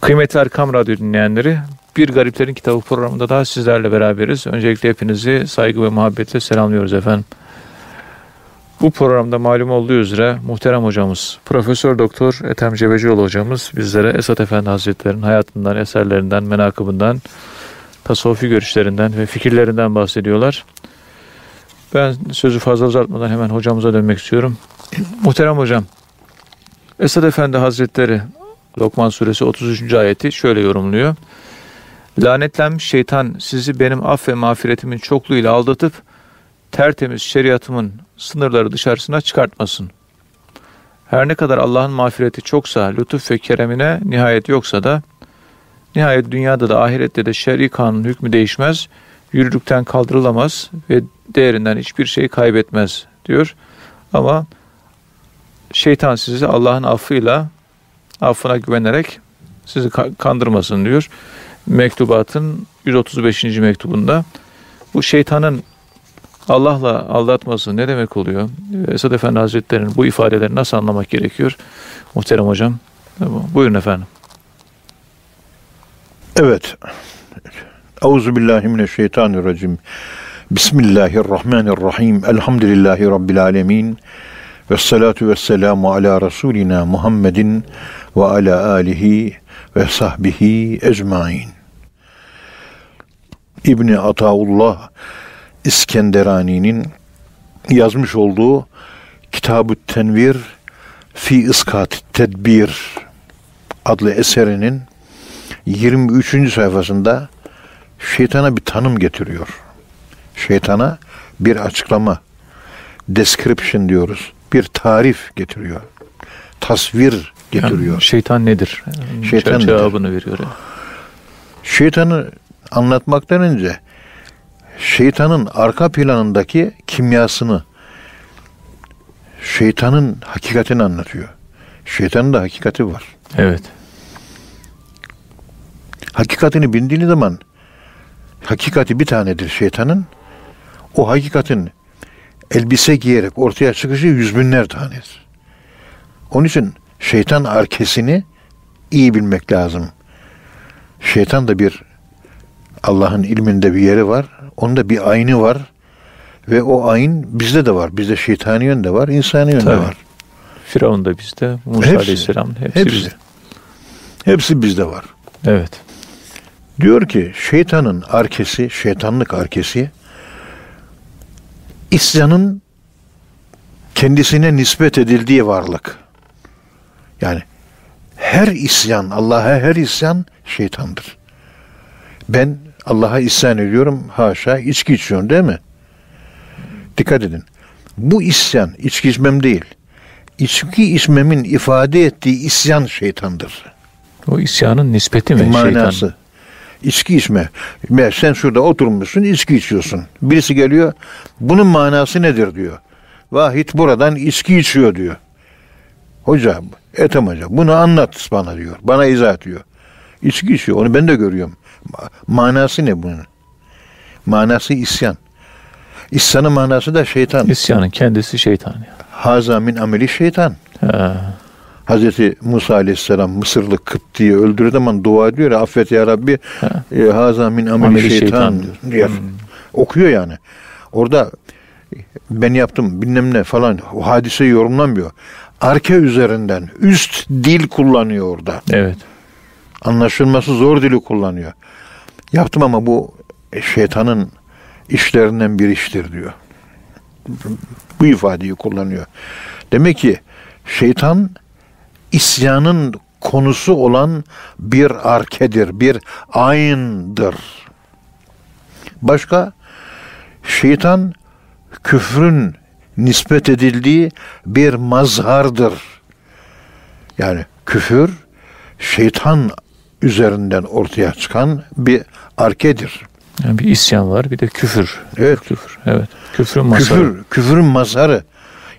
Kıymetli Erkam Radyo dinleyenleri, Bir Gariplerin Kitabı programında daha sizlerle beraberiz. Öncelikle hepinizi saygı ve muhabbetle selamlıyoruz efendim. Bu programda malum olduğu üzere muhterem hocamız, Profesör Doktor Ethem Cebecioğlu hocamız bizlere Esat Efendi Hazretleri'nin hayatından, eserlerinden, menakıbından, tasavvufi görüşlerinden ve fikirlerinden bahsediyorlar. Ben sözü fazla uzatmadan hemen hocamıza dönmek istiyorum. muhterem hocam, Esad Efendi Hazretleri Lokman suresi 33. ayeti şöyle yorumluyor. Lanetlenmiş şeytan sizi benim af ve mağfiretimin çokluğuyla aldatıp tertemiz şeriatımın sınırları dışarısına çıkartmasın. Her ne kadar Allah'ın mağfireti çoksa, lütuf ve keremine nihayet yoksa da, nihayet dünyada da ahirette de şer'i kanun hükmü değişmez, yürürlükten kaldırılamaz ve değerinden hiçbir şey kaybetmez diyor. Ama şeytan sizi Allah'ın affıyla affına güvenerek sizi kandırmasın diyor. Mektubatın 135. mektubunda bu şeytanın Allah'la aldatması ne demek oluyor? Esad Efendi Hazretleri'nin bu ifadeleri nasıl anlamak gerekiyor? Muhterem hocam. Buyurun efendim. Evet. Euzu billahi mineşşeytanirracim. Bismillahirrahmanirrahim. Elhamdülillahi rabbil alamin. Ve salatu ve selamu ala Resulina Muhammedin ve ala alihi ve sahbihi ecmain. İbni Ataullah İskenderani'nin yazmış olduğu Kitab-ı Tenvir fi iskat Tedbir adlı eserinin 23. sayfasında şeytana bir tanım getiriyor. Şeytana bir açıklama, description diyoruz bir tarif getiriyor. Tasvir getiriyor. Yani şeytan nedir? Şeytan cevabını nedir? veriyor. Şeytanı anlatmaktan önce şeytanın arka planındaki kimyasını şeytanın hakikatini anlatıyor. Şeytanın da hakikati var. Evet. Hakikatini bildiğin zaman hakikati bir tanedir şeytanın. O hakikatin elbise giyerek ortaya çıkışı yüz binler tanedir. Onun için şeytan arkesini iyi bilmek lazım. Şeytan da bir Allah'ın ilminde bir yeri var. Onda bir aynı var. Ve o ayn bizde de var. Bizde şeytani yönde var, insani yönde Tabii. var. Firavun da bizde, Musa hepsi, Aleyhisselam hepsi, hepsi bizde. Hepsi bizde var. Evet. Diyor ki şeytanın arkesi, şeytanlık arkesi İsyanın kendisine nispet edildiği varlık. Yani her isyan, Allah'a her isyan şeytandır. Ben Allah'a isyan ediyorum, haşa içki içiyorum değil mi? Dikkat edin. Bu isyan içki içmem değil. İçki içmemin ifade ettiği isyan şeytandır. O isyanın nispeti mi Manası. şeytan? İçki içme. Sen şurada oturmuşsun içki içiyorsun. Birisi geliyor bunun manası nedir diyor. Vahit buradan içki içiyor diyor. Hocam Ethem Hoca bunu anlat bana diyor. Bana izah diyor. İçki içiyor. Onu ben de görüyorum. Manası ne bunun? Manası isyan. İsyanın manası da şeytan. İsyanın kendisi şeytan. Yani. Haza min ameli şeytan. Ha. Hazreti Musa Aleyhisselam Mısırlı Kıpti'yi öldürdüğü zaman dua ediyor ya affet ya Rabbi e, haza min ameli, ameli şeytan, şeytan diyor. diyor. Hmm. Okuyor yani. Orada ben yaptım bilmem ne falan o hadiseyi yorumlamıyor. Arke üzerinden üst dil kullanıyor orada. Evet. Anlaşılması zor dili kullanıyor. Yaptım ama bu şeytanın işlerinden bir iştir diyor. Bu ifadeyi kullanıyor. Demek ki şeytan isyanın konusu olan bir arkedir, bir aynıdır. Başka şeytan küfrün nispet edildiği bir mazhardır. Yani küfür şeytan üzerinden ortaya çıkan bir arkedir. Yani bir isyan var, bir de küfür. Evet. Küfür. Evet. Küfrün mazharı. Küfür, küfürün mazharı.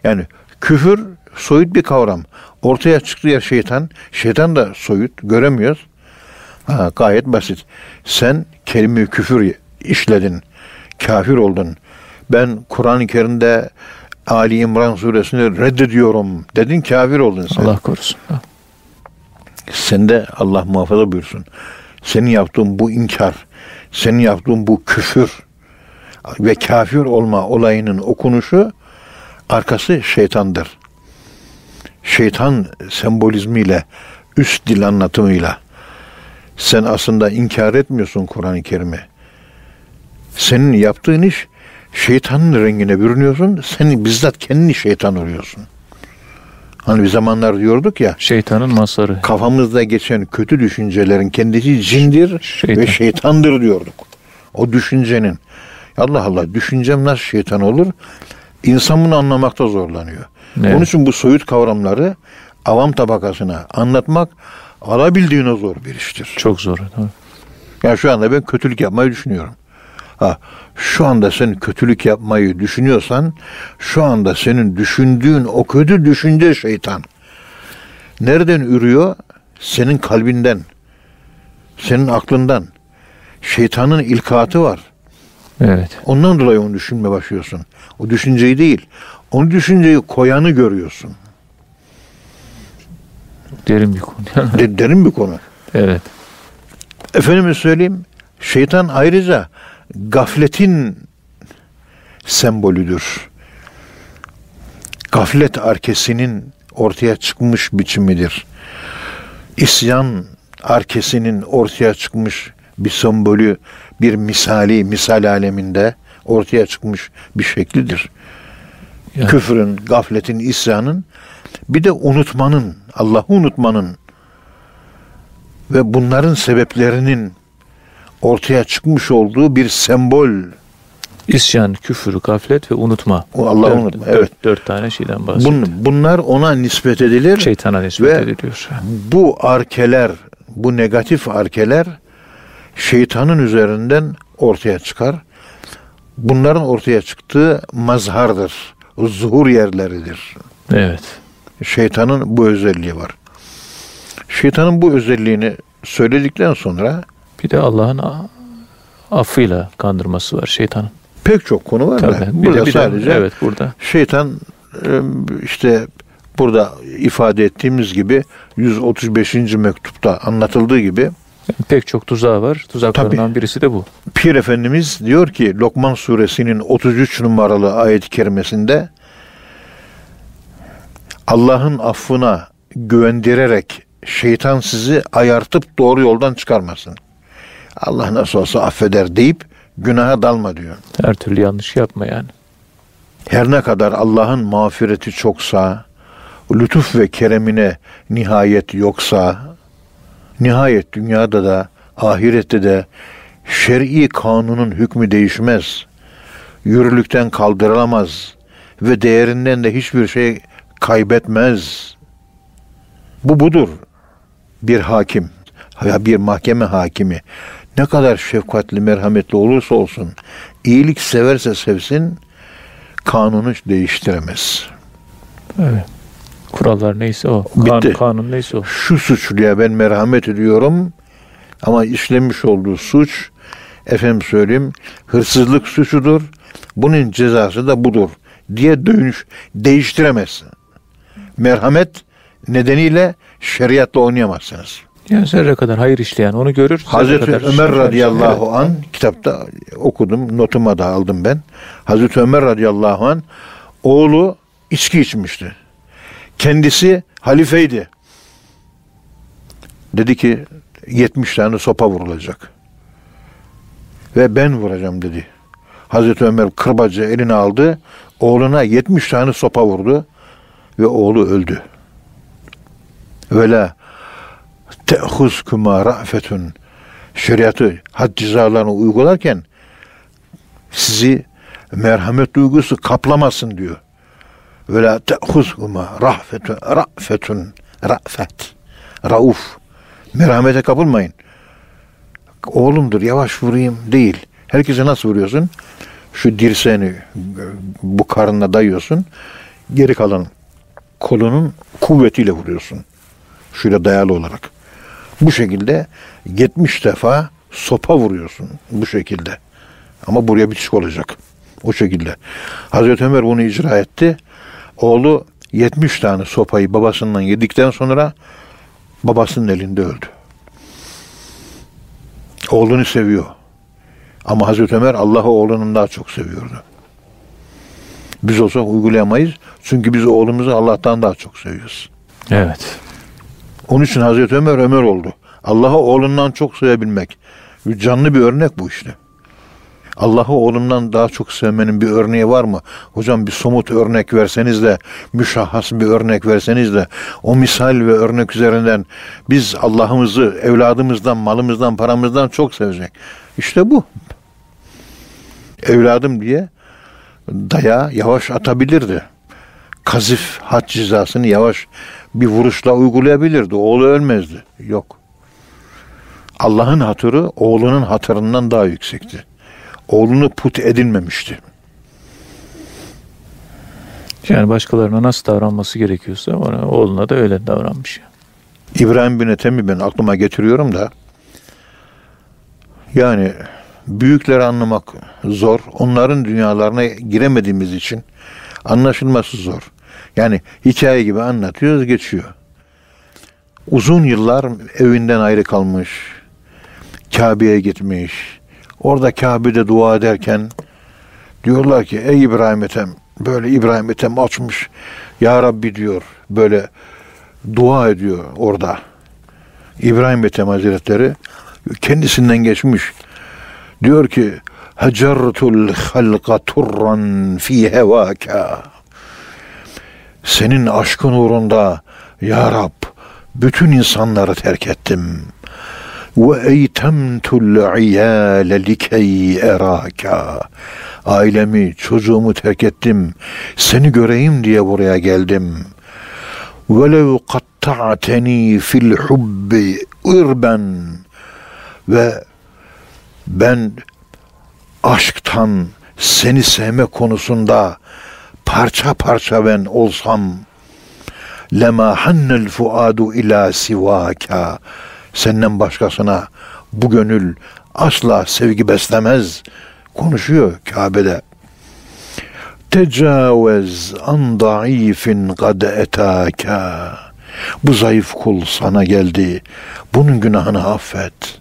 Yani küfür soyut bir kavram. Ortaya çıktı ya şeytan. Şeytan da soyut. Göremiyoruz. Ha, gayet basit. Sen kelime küfür işledin. Kafir oldun. Ben Kur'an-ı Kerim'de Ali İmran suresini reddediyorum dedin kafir oldun sen. Allah korusun. Sende Allah muhafaza buyursun. Senin yaptığın bu inkar, senin yaptığın bu küfür ve kafir olma olayının okunuşu arkası şeytandır. Şeytan sembolizmiyle, üst dil anlatımıyla sen aslında inkar etmiyorsun Kur'an-ı Kerim'i. Senin yaptığın iş şeytanın rengine bürünüyorsun. Sen bizzat kendini şeytan oluyorsun. Hani bir zamanlar diyorduk ya Şeytanın masarı. kafamızda geçen kötü düşüncelerin kendisi cindir Şeytan. ve şeytandır diyorduk. O düşüncenin. Allah Allah düşüncem nasıl şeytan olur? İnsan bunu anlamakta zorlanıyor. Evet. Onun için bu soyut kavramları avam tabakasına anlatmak alabildiğine zor bir iştir. Çok zor. Tabii. Ya şu anda ben kötülük yapmayı düşünüyorum. Ha, şu anda sen kötülük yapmayı düşünüyorsan şu anda senin düşündüğün o kötü düşünce şeytan. Nereden ürüyor? Senin kalbinden. Senin aklından. Şeytanın ilkatı var. Evet. Ondan dolayı onu düşünmeye başlıyorsun. O düşünceyi değil. Onu düşünceyi koyanı görüyorsun. Derin bir konu. De- derin bir konu. evet. Efendime söyleyeyim, şeytan ayrıca gafletin sembolüdür. Gaflet arkesinin ortaya çıkmış biçimidir. İsyan arkesinin ortaya çıkmış bir sembolü, bir misali, misal aleminde ortaya çıkmış bir şeklidir. Yani, Küfrün, gafletin, isyanın bir de unutmanın, Allah'ı unutmanın ve bunların sebeplerinin ortaya çıkmış olduğu bir sembol. isyan, küfür, gaflet ve unutma. O Allah'ı Dört- unutma, Dört, evet. dört tane şeyden bahsediyor. Bun, bunlar ona nispet edilir. Şeytana nispet Ve- ediliyor. Bu arkeler, bu negatif arkeler şeytanın üzerinden ortaya çıkar. Bunların ortaya çıktığı mazhardır. Zuhur yerleridir. Evet. Şeytanın bu özelliği var. Şeytanın bu özelliğini söyledikten sonra Bir de Allah'ın affıyla kandırması var şeytanın. pek çok konu var da Tabii. Bir burada de, bir de, sadece evet burada. şeytan e, işte burada ifade ettiğimiz gibi 135. mektupta anlatıldığı gibi Pek çok tuzağı var. Tuzaklarından birisi de bu. Pir Efendimiz diyor ki Lokman suresinin 33 numaralı ayet-i kerimesinde Allah'ın affına güvendirerek şeytan sizi ayartıp doğru yoldan çıkarmasın. Allah nasıl olsa affeder deyip günaha dalma diyor. Her türlü yanlış yapma yani. Her ne kadar Allah'ın mağfireti çoksa, lütuf ve keremine nihayet yoksa, nihayet dünyada da ahirette de şer'i kanunun hükmü değişmez. Yürürlükten kaldırılamaz ve değerinden de hiçbir şey kaybetmez. Bu budur. Bir hakim bir mahkeme hakimi ne kadar şefkatli, merhametli olursa olsun, iyilik severse sevsin, kanunu değiştiremez. Evet. Kurallar neyse o. Kan- Bitti. kanun neyse o. Şu suçluya ben merhamet ediyorum ama işlemiş olduğu suç efendim söyleyeyim hırsızlık suçudur. Bunun cezası da budur diye dönüş değiştiremezsin. Merhamet nedeniyle şeriatla oynayamazsınız. Yani zerre kadar hayır işleyen onu görür. Hazreti kadar Ömer radıyallahu an kitapta okudum, notuma da aldım ben. Hazreti Ömer radıyallahu an oğlu içki içmişti. Kendisi halifeydi. Dedi ki 70 tane sopa vurulacak. Ve ben vuracağım dedi. Hazreti Ömer kırbacı eline aldı. Oğluna 70 tane sopa vurdu. Ve oğlu öldü. Ve la te'huzkuma ra'fetun şeriatı had cezalarını uygularken sizi merhamet duygusu kaplamasın diyor. Ve la te'huzkuma ra'fetun ra'fetun ra'fet rauf merhamete kapılmayın. Oğlumdur yavaş vurayım değil. Herkese nasıl vuruyorsun? Şu dirseğini bu karnına dayıyorsun. Geri kalan kolunun kuvvetiyle vuruyorsun. Şöyle dayalı olarak. Bu şekilde 70 defa sopa vuruyorsun bu şekilde. Ama buraya bitişik olacak. O şekilde. Hazreti Ömer bunu icra etti. Oğlu 70 tane sopayı babasından yedikten sonra babasının elinde öldü. Oğlunu seviyor. Ama Hazreti Ömer Allah'ı oğlunun daha çok seviyordu. Biz olsak uygulayamayız. Çünkü biz oğlumuzu Allah'tan daha çok seviyoruz. Evet. Onun için Hazreti Ömer Ömer oldu. Allah'ı oğlundan çok sevebilmek. Canlı bir örnek bu işte. Allah'ı oğlundan daha çok sevmenin bir örneği var mı? Hocam bir somut örnek verseniz de, müşahhas bir örnek verseniz de, o misal ve örnek üzerinden biz Allah'ımızı evladımızdan, malımızdan, paramızdan çok sevecek. İşte bu. Evladım diye daya yavaş atabilirdi. Kazif had cezasını yavaş bir vuruşla uygulayabilirdi. Oğlu ölmezdi. Yok. Allah'ın hatırı oğlunun hatırından daha yüksekti. Oğlunu put edilmemişti. Yani başkalarına nasıl davranması gerekiyorsa ona, oğluna da öyle davranmış. İbrahim bin Ethem'i ben aklıma getiriyorum da yani büyükleri anlamak zor. Onların dünyalarına giremediğimiz için anlaşılması zor. Yani hikaye gibi anlatıyoruz geçiyor. Uzun yıllar evinden ayrı kalmış. Kabe'ye gitmiş. Orada Kabe'de dua ederken diyorlar ki ey İbrahim Ethem böyle İbrahim Ethem açmış. Ya Rabbi diyor böyle dua ediyor orada. İbrahim Ethem Hazretleri kendisinden geçmiş. Diyor ki Hacertul halqa turran fi hevaka. Senin aşkın uğrunda ya Rab bütün insanları terk ettim. Ve eytemtul iyale likey eraka. Ailemi, çocuğumu terk ettim. Seni göreyim diye buraya geldim. Velev katta'teni fil hubbi irben. Ve ben aşktan seni sevme konusunda parça parça ben olsam lema hannel fuadu ila sivaka senden başkasına bu gönül asla sevgi beslemez konuşuyor Kabe'de. Tecavüz an daifin kad etaka. Bu zayıf kul sana geldi bunun günahını affet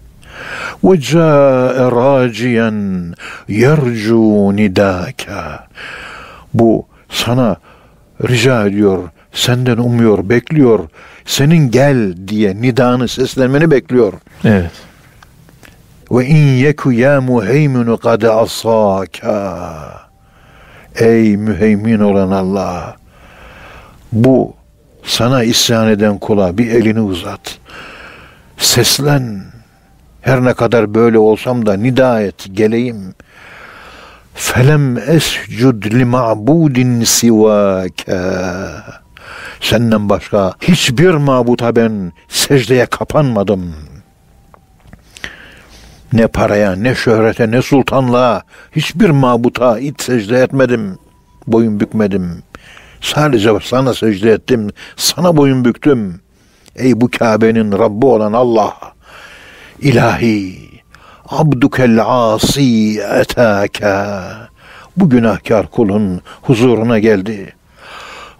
ca'e raciyen yercu nidaka bu sana rica ediyor, senden umuyor, bekliyor. Senin gel diye nidanı seslenmeni bekliyor. Evet. Ve in yeku ya muheyminu kad asaka. Ey müheymin olan Allah. Bu sana isyan eden kula bir elini uzat. Seslen. Her ne kadar böyle olsam da nida et, geleyim. Felem escud li ma'budin sivaka. Senden başka hiçbir mabuta ben secdeye kapanmadım. Ne paraya, ne şöhrete, ne sultanlığa, hiçbir mabuta it secde etmedim. Boyun bükmedim. Sadece sana secde ettim, sana boyun büktüm. Ey bu Kabe'nin Rabbi olan Allah, ilahi, abdukel asi etaka. Bu günahkar kulun huzuruna geldi.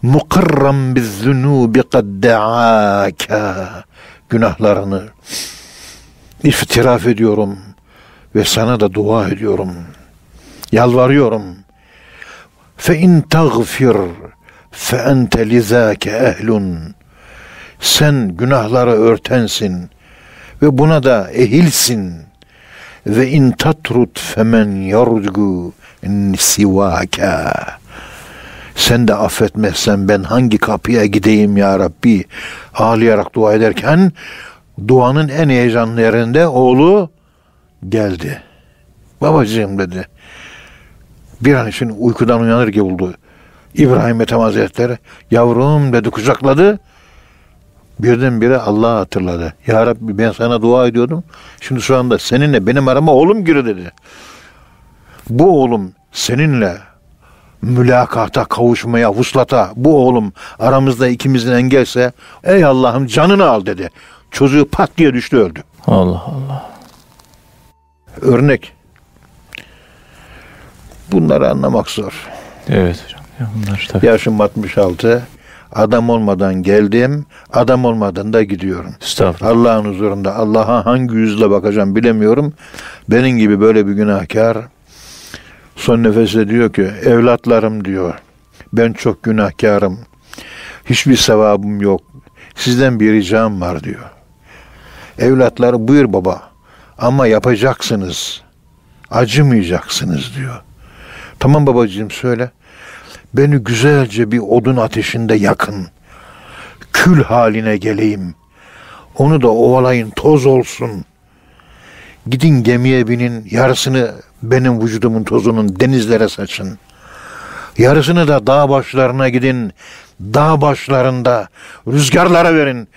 Mukarram biz zunubi kad deaka. Günahlarını iftiraf ediyorum ve sana da dua ediyorum. Yalvarıyorum. Fe in tagfir fe ente lizake ehlun. Sen günahları örtensin ve buna da ehilsin. Ve in tatrut femen yarcu sivaka. Sen de affetmezsen ben hangi kapıya gideyim ya Rabbi? Ağlayarak dua ederken duanın en heyecanlı yerinde oğlu geldi. Babacığım dedi. Bir an için uykudan uyanır gibi oldu. İbrahim Ethem Hazretleri yavrum dedi kucakladı. Birdenbire Allah'ı hatırladı. Ya Rabbi ben sana dua ediyordum. Şimdi şu anda seninle benim arama oğlum giriyor dedi. Bu oğlum seninle mülakata, kavuşmaya, vuslata bu oğlum aramızda ikimizin engelse ey Allah'ım canını al dedi. Çocuğu pat diye düştü öldü. Allah Allah. Örnek. Bunları anlamak zor. Evet hocam. Ya bunlar tabii. Yaşım 66. Adam olmadan geldim, adam olmadan da gidiyorum. Allah'ın huzurunda Allah'a hangi yüzle bakacağım bilemiyorum. Benim gibi böyle bir günahkar son nefeste diyor ki evlatlarım diyor. Ben çok günahkarım. Hiçbir sevabım yok. Sizden bir ricam var diyor. Evlatlar buyur baba ama yapacaksınız. Acımayacaksınız diyor. Tamam babacığım söyle. Beni güzelce bir odun ateşinde yakın. Kül haline geleyim. Onu da ovalayın toz olsun. Gidin gemiye binin yarısını benim vücudumun tozunun denizlere saçın. Yarısını da dağ başlarına gidin. Dağ başlarında rüzgarlara verin.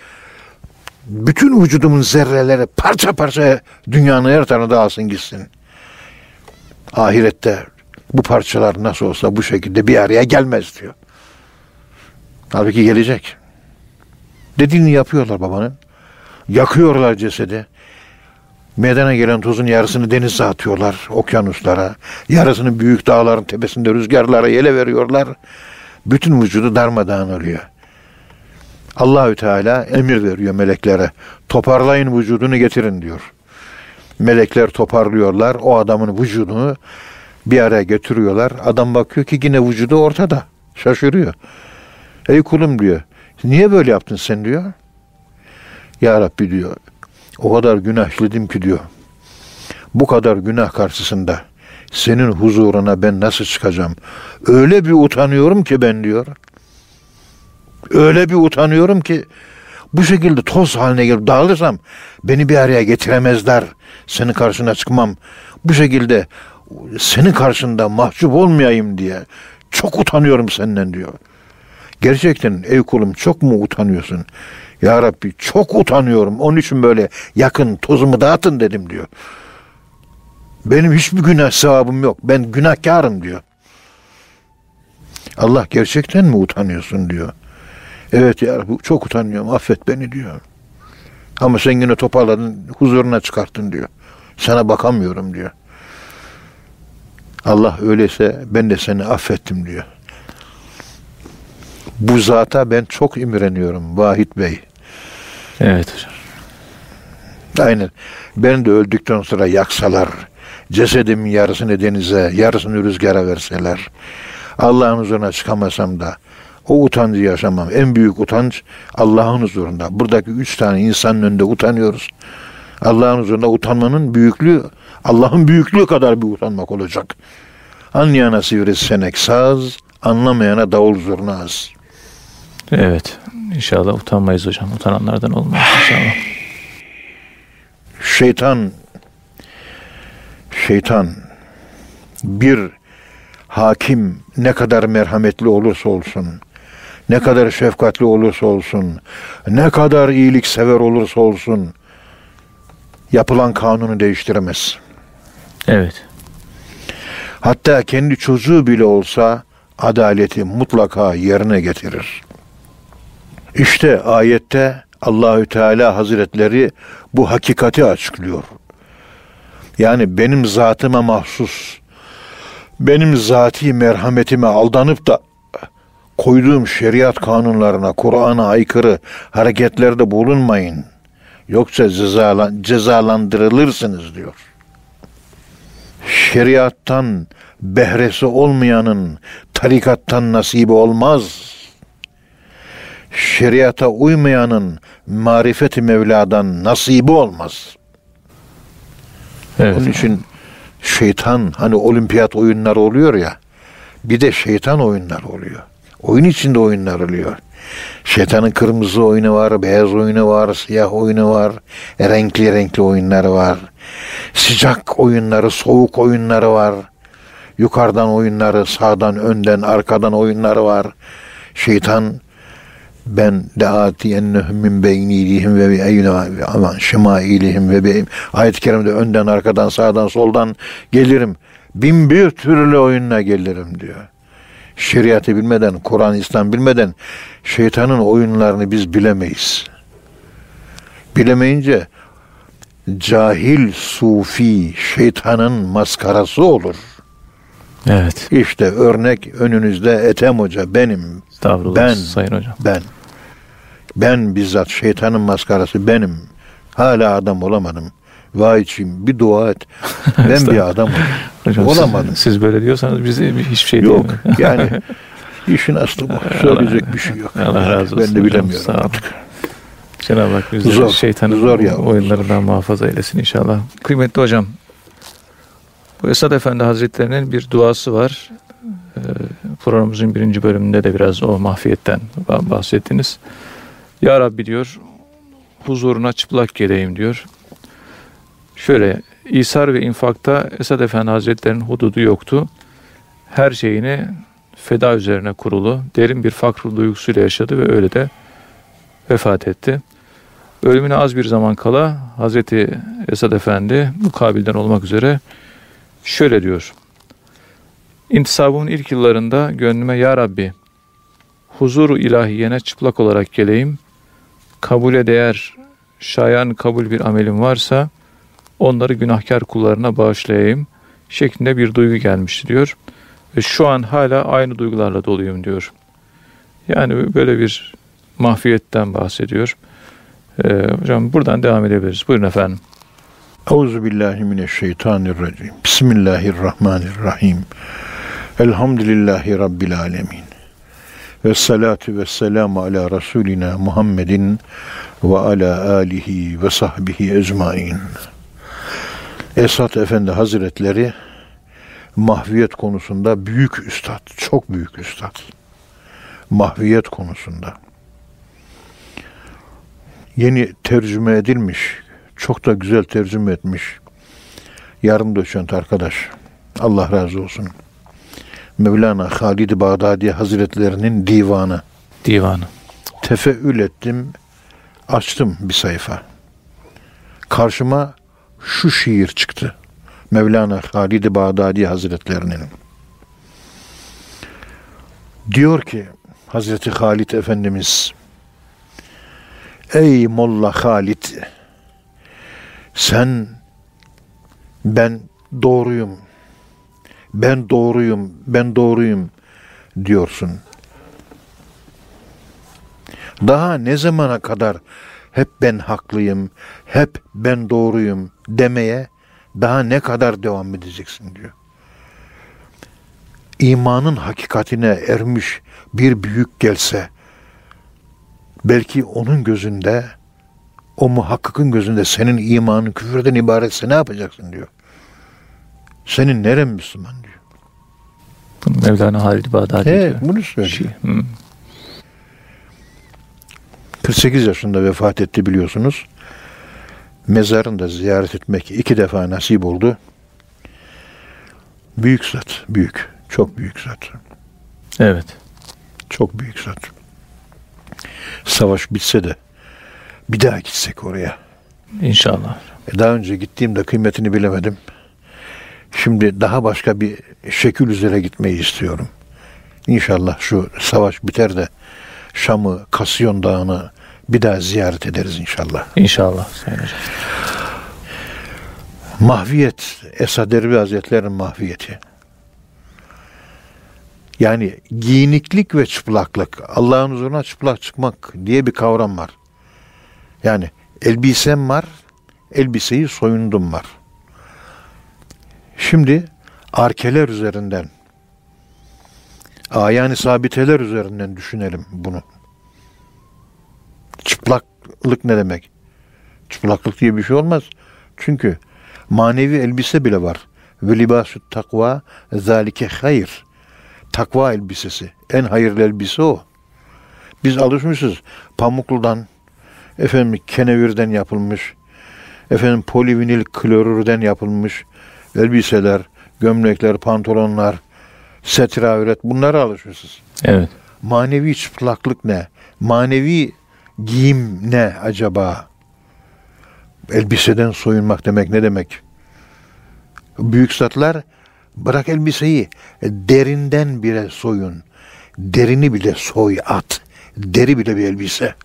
Bütün vücudumun zerreleri parça parça dünyanın her tarafına dağılsın gitsin. Ahirette bu parçalar nasıl olsa bu şekilde bir araya gelmez diyor. Halbuki gelecek. Dediğini yapıyorlar babanın. Yakıyorlar cesedi. Meydana gelen tozun yarısını denize atıyorlar, okyanuslara. Yarısını büyük dağların tepesinde rüzgarlara yele veriyorlar. Bütün vücudu darmadağın oluyor. Allahü Teala emir veriyor meleklere. Toparlayın vücudunu getirin diyor. Melekler toparlıyorlar. O adamın vücudunu bir araya getiriyorlar. Adam bakıyor ki yine vücudu ortada. Şaşırıyor. Ey kulum diyor. Niye böyle yaptın sen diyor. Ya Rabbi diyor. O kadar günah işledim ki diyor. Bu kadar günah karşısında senin huzuruna ben nasıl çıkacağım? Öyle bir utanıyorum ki ben diyor. Öyle bir utanıyorum ki bu şekilde toz haline gelip dağılırsam beni bir araya getiremezler. Senin karşına çıkmam. Bu şekilde senin karşında mahcup olmayayım diye çok utanıyorum senden diyor. Gerçekten ey kulum çok mu utanıyorsun? Ya Rabbi çok utanıyorum. Onun için böyle yakın tozumu dağıtın dedim diyor. Benim hiçbir günah sevabım yok. Ben günahkarım diyor. Allah gerçekten mi utanıyorsun diyor. Evet ya Rabbi çok utanıyorum affet beni diyor. Ama sen yine toparladın huzuruna çıkarttın diyor. Sana bakamıyorum diyor. Allah öyleyse ben de seni affettim diyor. Bu zata ben çok imreniyorum Vahit Bey. Evet hocam. Aynen. Ben de öldükten sonra yaksalar, cesedimin yarısını denize, yarısını rüzgara verseler, Allah'ın huzuruna çıkamasam da o utancı yaşamam. En büyük utanç Allah'ın huzurunda. Buradaki üç tane insanın önünde utanıyoruz. Allah'ın huzurunda utanmanın büyüklüğü, Allah'ın büyüklüğü kadar bir utanmak olacak. Anlayana sivrisinek saz, anlamayana davul zurna az. Evet. İnşallah utanmayız hocam. Utananlardan olmayız inşallah. Şeytan, şeytan bir hakim ne kadar merhametli olursa olsun, ne kadar şefkatli olursa olsun, ne kadar iyilik sever olursa olsun, yapılan kanunu değiştiremez. Evet. Hatta kendi çocuğu bile olsa adaleti mutlaka yerine getirir. İşte ayette Allahü Teala Hazretleri bu hakikati açıklıyor. Yani benim zatıma mahsus, benim zati merhametime aldanıp da koyduğum şeriat kanunlarına, Kur'an'a aykırı hareketlerde bulunmayın. Yoksa cezalan, cezalandırılırsınız diyor. Şeriattan behresi olmayanın tarikattan nasibi olmaz. Şeriata uymayanın marifeti Mevla'dan nasibi olmaz. Evet. Onun için şeytan hani olimpiyat oyunları oluyor ya bir de şeytan oyunları oluyor. Oyun içinde oyunlar oluyor. Şeytanın kırmızı oyunu var, beyaz oyunu var, siyah oyunu var, renkli renkli oyunları var. Sıcak oyunları, soğuk oyunları var. Yukarıdan oyunları, sağdan, önden, arkadan oyunları var. Şeytan ben leatiyennehum min beynilihim ve bi eyne aman şemailihim ve bi ayet-i kerimede önden, arkadan, sağdan, soldan gelirim. Bin bir türlü oyunla gelirim diyor. Şeriatı bilmeden, Kur'an, İslam bilmeden şeytanın oyunlarını biz bilemeyiz. Bilemeyince cahil sufi şeytanın maskarası olur. Evet. İşte örnek önünüzde Ethem Hoca benim. Ben- Sayın Hocam. Ben. Ben bizzat şeytanın maskarası benim. Hala adam olamadım. Vay içim bir dua et. Ben bir adamım. Hocam Olamadım. Siz, siz böyle diyorsanız bize bir- hiçbir şey Yok değil. yani işin aslı bu. Söyleyecek bir şey yok. Allah razı olsun. Ben de hocam, bilemiyorum Sağ olun. artık. Cenab-ı Hak bizi Zor, şeytanın zor ya, oyunlarından muhafaza eylesin inşallah. Kıymetli hocam, bu Esad Efendi Hazretleri'nin bir duası var. Ee, programımızın birinci bölümünde de biraz o mahfiyetten bah- bahsettiniz. Ya Rabbi diyor, huzuruna çıplak geleyim diyor. Şöyle, İsar ve infakta Esad Efendi Hazretleri'nin hududu yoktu. Her şeyini feda üzerine kurulu, derin bir fakr duygusuyla yaşadı ve öyle de vefat etti. Ölümüne az bir zaman kala Hazreti Esad Efendi bu kabilden olmak üzere şöyle diyor. İntisabımın ilk yıllarında gönlüme Ya Rabbi huzuru ilahiyene çıplak olarak geleyim. Kabule değer şayan kabul bir amelim varsa onları günahkar kullarına bağışlayayım şeklinde bir duygu gelmişti diyor. Ve şu an hala aynı duygularla doluyum diyor. Yani böyle bir mahfiyetten bahsediyor. Ee, hocam buradan devam edebiliriz. Buyurun efendim. Euzu billahi mineşşeytanirracim. Bismillahirrahmanirrahim. Elhamdülillahi rabbil alamin. Ve salatu ve selamu ala Resulina Muhammedin ve ala alihi ve sahbihi ecmain. Esat Efendi Hazretleri mahviyet konusunda büyük üstad, çok büyük üstad. Mahviyet konusunda. Yeni tercüme edilmiş, çok da güzel tercüme etmiş. Yarım doçent arkadaş. Allah razı olsun. Mevlana Halid Bağdadi Hazretlerinin divanı. Divanı. Tefeül ettim, açtım bir sayfa. Karşıma şu şiir çıktı. Mevlana Halid Bağdadi Hazretlerinin. Diyor ki Hazreti Halid Efendimiz Ey Molla Halid sen ben doğruyum. Ben doğruyum. Ben doğruyum diyorsun. Daha ne zamana kadar hep ben haklıyım, hep ben doğruyum demeye daha ne kadar devam edeceksin diyor. İmanın hakikatine ermiş bir büyük gelse belki onun gözünde o muhakkakın gözünde senin imanın küfürden ibaretse ne yapacaksın diyor. Senin neren Müslüman diyor. Bunu Mevlana Halid Bağdadi He, diyor. bunu söylüyor. Şey, hı. 48 yaşında vefat etti biliyorsunuz. Mezarını da ziyaret etmek iki defa nasip oldu. Büyük zat, büyük, çok büyük zat. Evet. Çok büyük zat. Savaş bitse de bir daha gitsek oraya. İnşallah. E, Daha önce gittiğimde kıymetini bilemedim. Şimdi daha başka bir şekil üzere gitmeyi istiyorum. İnşallah şu savaş biter de Şam'ı, Kasyon Dağı'nı bir daha ziyaret ederiz inşallah. İnşallah Sayın Hocam. Mahviyet, Esad Erbil Hazretleri'nin mahviyeti. Yani giyiniklik ve çıplaklık. Allah'ın huzuruna çıplak çıkmak diye bir kavram var. Yani elbisem var, elbiseyi soyundum var. Şimdi arkeler üzerinden, ayani sabiteler üzerinden düşünelim bunu. Çıplaklık ne demek? Çıplaklık diye bir şey olmaz. Çünkü manevi elbise bile var. Ve libasü takva zalike hayır. Takva elbisesi. En hayırlı elbise o. Biz alışmışız pamukludan, efendim kenevirden yapılmış, efendim polivinil klorürden yapılmış elbiseler, gömlekler, pantolonlar, setravret bunlara alışmışız. Evet. Manevi çıplaklık ne? Manevi giyim ne acaba? Elbiseden soyunmak demek ne demek? Büyük zatlar bırak elbiseyi derinden bile soyun. Derini bile soy at. Deri bile bir elbise.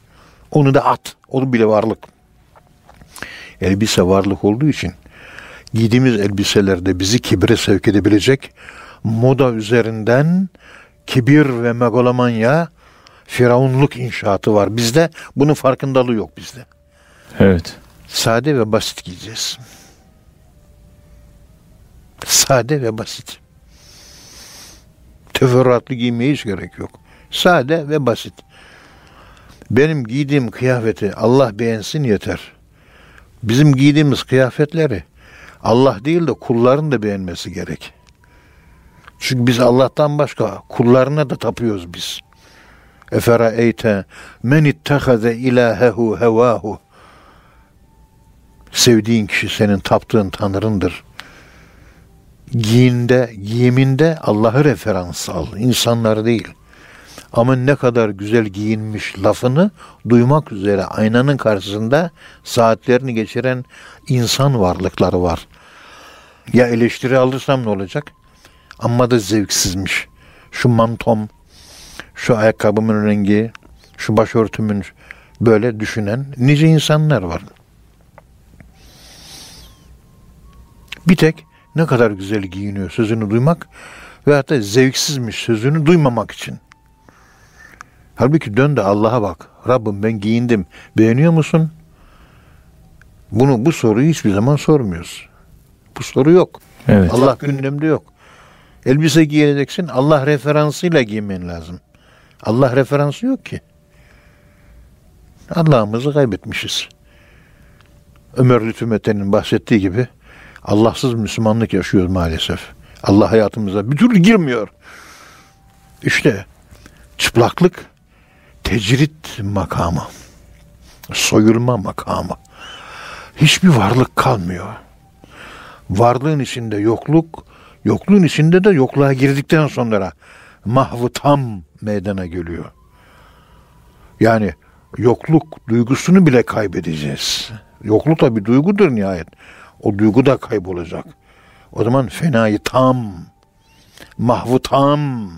Onu da at. O bile varlık. Elbise varlık olduğu için giydiğimiz elbiselerde bizi kibre sevk edebilecek moda üzerinden kibir ve megalomanya, firavunluk inşaatı var bizde. Bunun farkındalığı yok bizde. Evet. Sade ve basit giyeceğiz. Sade ve basit. Teferruatlı giymeye hiç gerek yok. Sade ve basit. Benim giydiğim kıyafeti Allah beğensin yeter. Bizim giydiğimiz kıyafetleri Allah değil de kulların da beğenmesi gerek. Çünkü biz Allah'tan başka kullarına da tapıyoruz biz. Efera eyte men ittehaze ilahehu hevahu. Sevdiğin kişi senin taptığın tanrındır. Giyinde, giyiminde Allah'ı referans al, insanları değil. Ama ne kadar güzel giyinmiş lafını duymak üzere aynanın karşısında saatlerini geçiren insan varlıkları var. Ya eleştiri alırsam ne olacak? Amma da zevksizmiş. Şu mantom, şu ayakkabımın rengi, şu başörtümün böyle düşünen nice insanlar var. Bir tek ne kadar güzel giyiniyor sözünü duymak ve hatta zevksizmiş sözünü duymamak için. Halbuki dön de Allah'a bak. Rabbim ben giyindim. Beğeniyor musun? Bunu bu soruyu hiçbir zaman sormuyoruz. Bu soru yok. Evet. Allah gündemde yok. Elbise giyeceksin. Allah referansıyla giymen lazım. Allah referansı yok ki. Allah'ımızı kaybetmişiz. Ömer Lütfü Mete'nin bahsettiği gibi Allahsız Müslümanlık yaşıyoruz maalesef. Allah hayatımıza bir türlü girmiyor. İşte çıplaklık tecrit makamı, soyulma makamı. Hiçbir varlık kalmıyor. Varlığın içinde yokluk, yokluğun içinde de yokluğa girdikten sonra mahvı tam meydana geliyor. Yani yokluk duygusunu bile kaybedeceğiz. Yokluk da bir duygudur nihayet. O duygu da kaybolacak. O zaman fenayı tam, mahvu tam.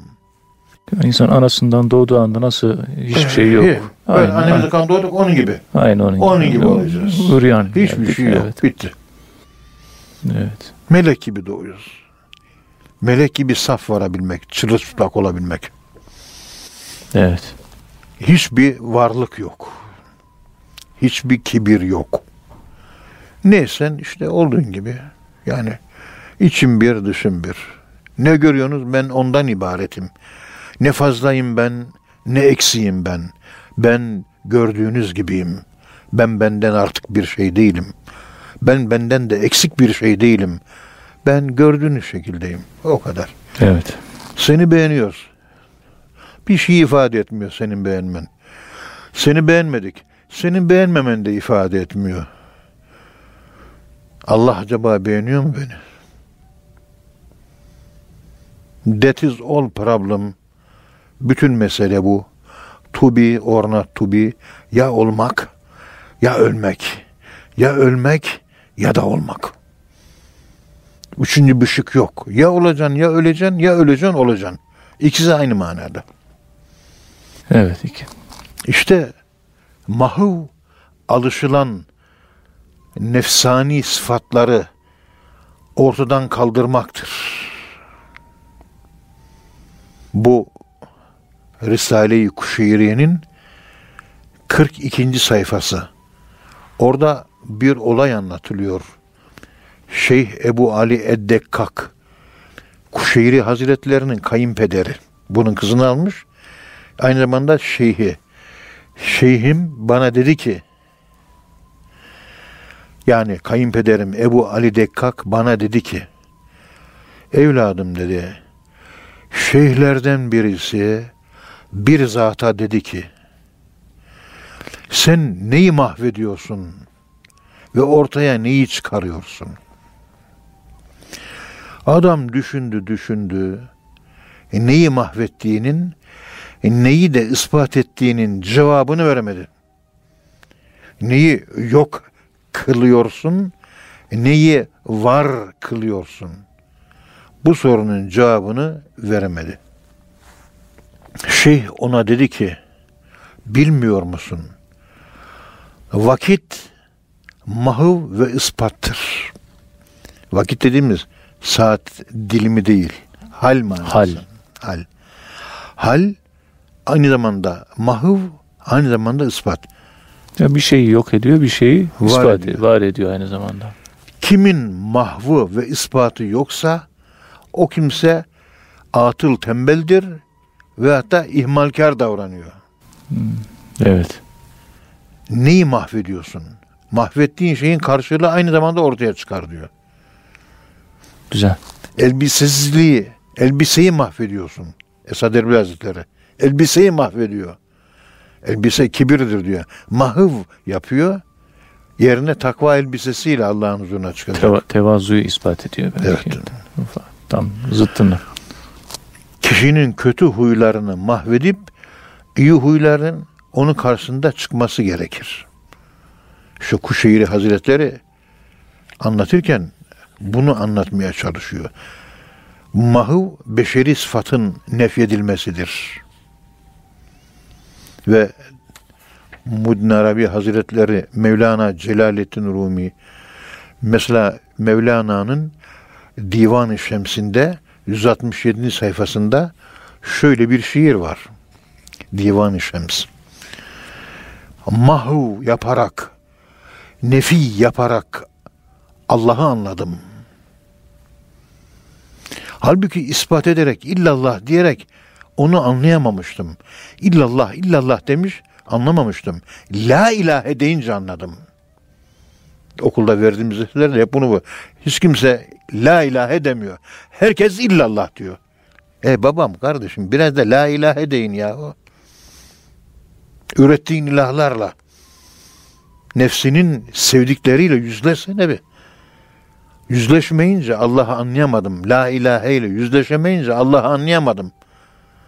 İnsan anasından doğduğu anda nasıl hiçbir şey yok. Böyle Aynen, annemizi kan doğduk onun gibi. aynen onun, Onun gibi olacağız. Uryan Hiçbir geldik, şey yok. Evet. Bitti. evet. Melek gibi doğuyoruz. Melek gibi saf varabilmek, çırılçıplak olabilmek. Evet. Hiçbir varlık yok. Hiçbir kibir yok. Neysen işte olduğun gibi. Yani içim bir, dışım bir. Ne görüyorsunuz? Ben ondan ibaretim. Ne fazlayım ben, ne eksiyim ben. Ben gördüğünüz gibiyim. Ben benden artık bir şey değilim. Ben benden de eksik bir şey değilim. Ben gördüğünüz şekildeyim. O kadar. Evet. Seni beğeniyoruz. Bir şey ifade etmiyor senin beğenmen. Seni beğenmedik. Senin beğenmemen de ifade etmiyor. Allah acaba beğeniyor mu beni? That is all problem. Bütün mesele bu. To be or not to be. Ya olmak ya ölmek. Ya ölmek ya da olmak. Üçüncü bir şık yok. Ya olacaksın ya öleceksin ya öleceksin olacaksın. İkisi aynı manada. Evet. iki. İşte mahuv alışılan nefsani sıfatları ortadan kaldırmaktır. Bu Risale-i Kuşeyriye'nin 42. sayfası. Orada bir olay anlatılıyor. Şeyh Ebu Ali Eddekkak, Kuşeyri Hazretlerinin kayınpederi. Bunun kızını almış. Aynı zamanda şeyhi. Şeyhim bana dedi ki, yani kayınpederim Ebu Ali Dekkak bana dedi ki, evladım dedi, şeyhlerden birisi bir zata dedi ki, sen neyi mahvediyorsun ve ortaya neyi çıkarıyorsun? Adam düşündü düşündü, e, neyi mahvettiğinin, e, neyi de ispat ettiğinin cevabını veremedi. Neyi yok kılıyorsun, e, neyi var kılıyorsun? Bu sorunun cevabını veremedi. Şeyh ona dedi ki, bilmiyor musun? Vakit mahv ve ispattır. Vakit dediğimiz saat dilimi değil. Hal manası. Hal. Hal. Hal aynı zamanda mahv, aynı zamanda ispat. Ya bir şeyi yok ediyor, bir şeyi Var ispat ediyor. var ediyor aynı zamanda. Kimin mahvu ve ispatı yoksa o kimse atıl tembeldir ve hatta ihmalkar davranıyor. Evet. Neyi mahvediyorsun? Mahvettiğin şeyin karşılığı aynı zamanda ortaya çıkar diyor. Güzel. Elbisesizliği, elbiseyi mahvediyorsun. Esad Erbil Hazretleri. Elbiseyi mahvediyor. Elbise kibirdir diyor. Mahıv yapıyor. Yerine takva elbisesiyle Allah'ın huzuruna çıkacak. Teva- tevazuyu ispat ediyor belki. Evet. Tam zıttını. Kişinin kötü huylarını mahvedip iyi huyların onun karşısında çıkması gerekir. Şu Kuşeyri Hazretleri anlatırken bunu anlatmaya çalışıyor. Mahv beşeri sıfatın nefyedilmesidir. Ve Muddin Arabi Hazretleri Mevlana Celaleddin Rumi mesela Mevlana'nın Divan-ı Şems'inde 167. sayfasında şöyle bir şiir var. Divan-ı Şems. Mahu yaparak, nefi yaparak Allah'ı anladım. Halbuki ispat ederek, illallah diyerek onu anlayamamıştım. İllallah, illallah demiş, anlamamıştım. La ilahe deyince anladım. Okulda verdiğimiz derslerde hep bunu bu. Hiç kimse la ilahe demiyor. Herkes illallah diyor. E babam kardeşim biraz da la ilahe deyin ya. Ürettiğin ilahlarla nefsinin sevdikleriyle yüzleşsene bir. Yüzleşmeyince Allah'ı anlayamadım. La ilahe ile yüzleşemeyince Allah'ı anlayamadım.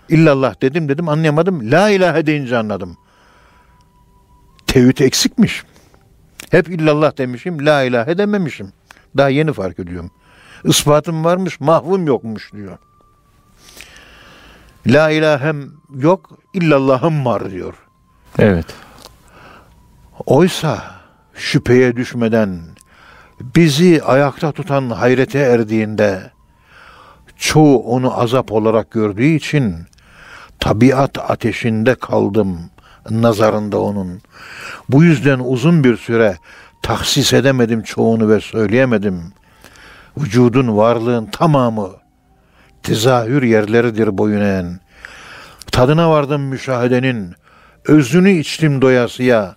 İllallah dedim dedim anlayamadım. La ilahe deyince anladım. Tevhid eksikmiş. Hep illallah demişim, la ilahe dememişim. Daha yeni fark ediyorum. Ispatım varmış, mahvum yokmuş diyor. La ilahem yok, illallahım var diyor. Evet. Oysa şüpheye düşmeden bizi ayakta tutan hayrete erdiğinde çoğu onu azap olarak gördüğü için tabiat ateşinde kaldım nazarında onun. Bu yüzden uzun bir süre tahsis edemedim çoğunu ve söyleyemedim. Vücudun varlığın tamamı tezahür yerleridir boyun eğen. Tadına vardım müşahedenin, özünü içtim doyasıya,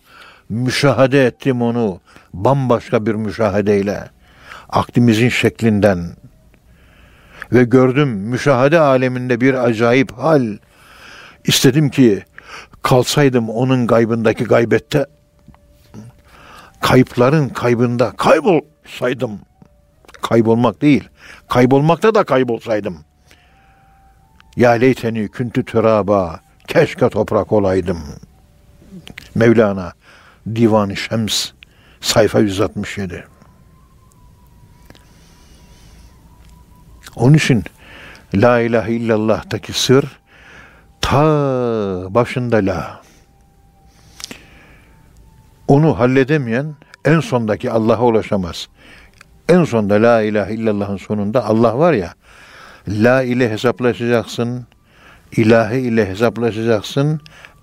müşahede ettim onu bambaşka bir müşahedeyle, aklimizin şeklinden. Ve gördüm müşahede aleminde bir acayip hal. İstedim ki kalsaydım onun gaybındaki gaybette, kayıpların kaybında kaybolsaydım. Kaybolmak değil, kaybolmakta da kaybolsaydım. Ya leyteni küntü türaba, keşke toprak olaydım. Mevlana, Divan-ı Şems, sayfa 167. Onun için La ilahe illallah'taki sır ta başında la. Onu halledemeyen en sondaki Allah'a ulaşamaz. En sonda la ilahe illallah'ın sonunda Allah var ya. La ile hesaplaşacaksın. ilahe ile hesaplaşacaksın.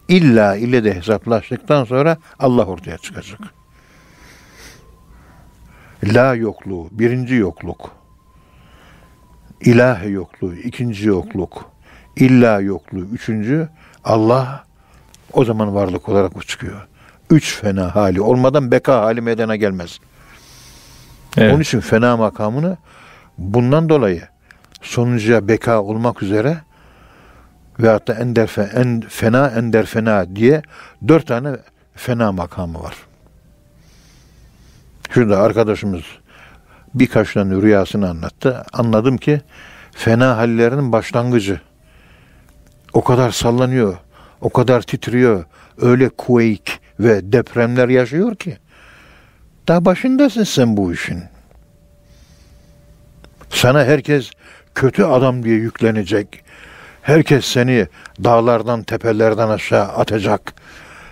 İlla ile de hesaplaştıktan sonra Allah ortaya çıkacak. La yokluğu, birinci yokluk. İlahe yokluğu, ikinci yokluk. İlla yokluğu, üçüncü. Allah o zaman varlık olarak o çıkıyor. Üç fena hali olmadan beka hali meydana gelmez. Evet. Onun için fena makamını bundan dolayı sonuncuya beka olmak üzere ve hatta ender fe, en fena ender fena diye dört tane fena makamı var. Şurada arkadaşımız birkaç tane rüyasını anlattı. Anladım ki fena hallerinin başlangıcı. O kadar sallanıyor, o kadar titriyor, öyle quake ve depremler yaşıyor ki. Daha başındasın sen bu işin. Sana herkes kötü adam diye yüklenecek. Herkes seni dağlardan, tepelerden aşağı atacak.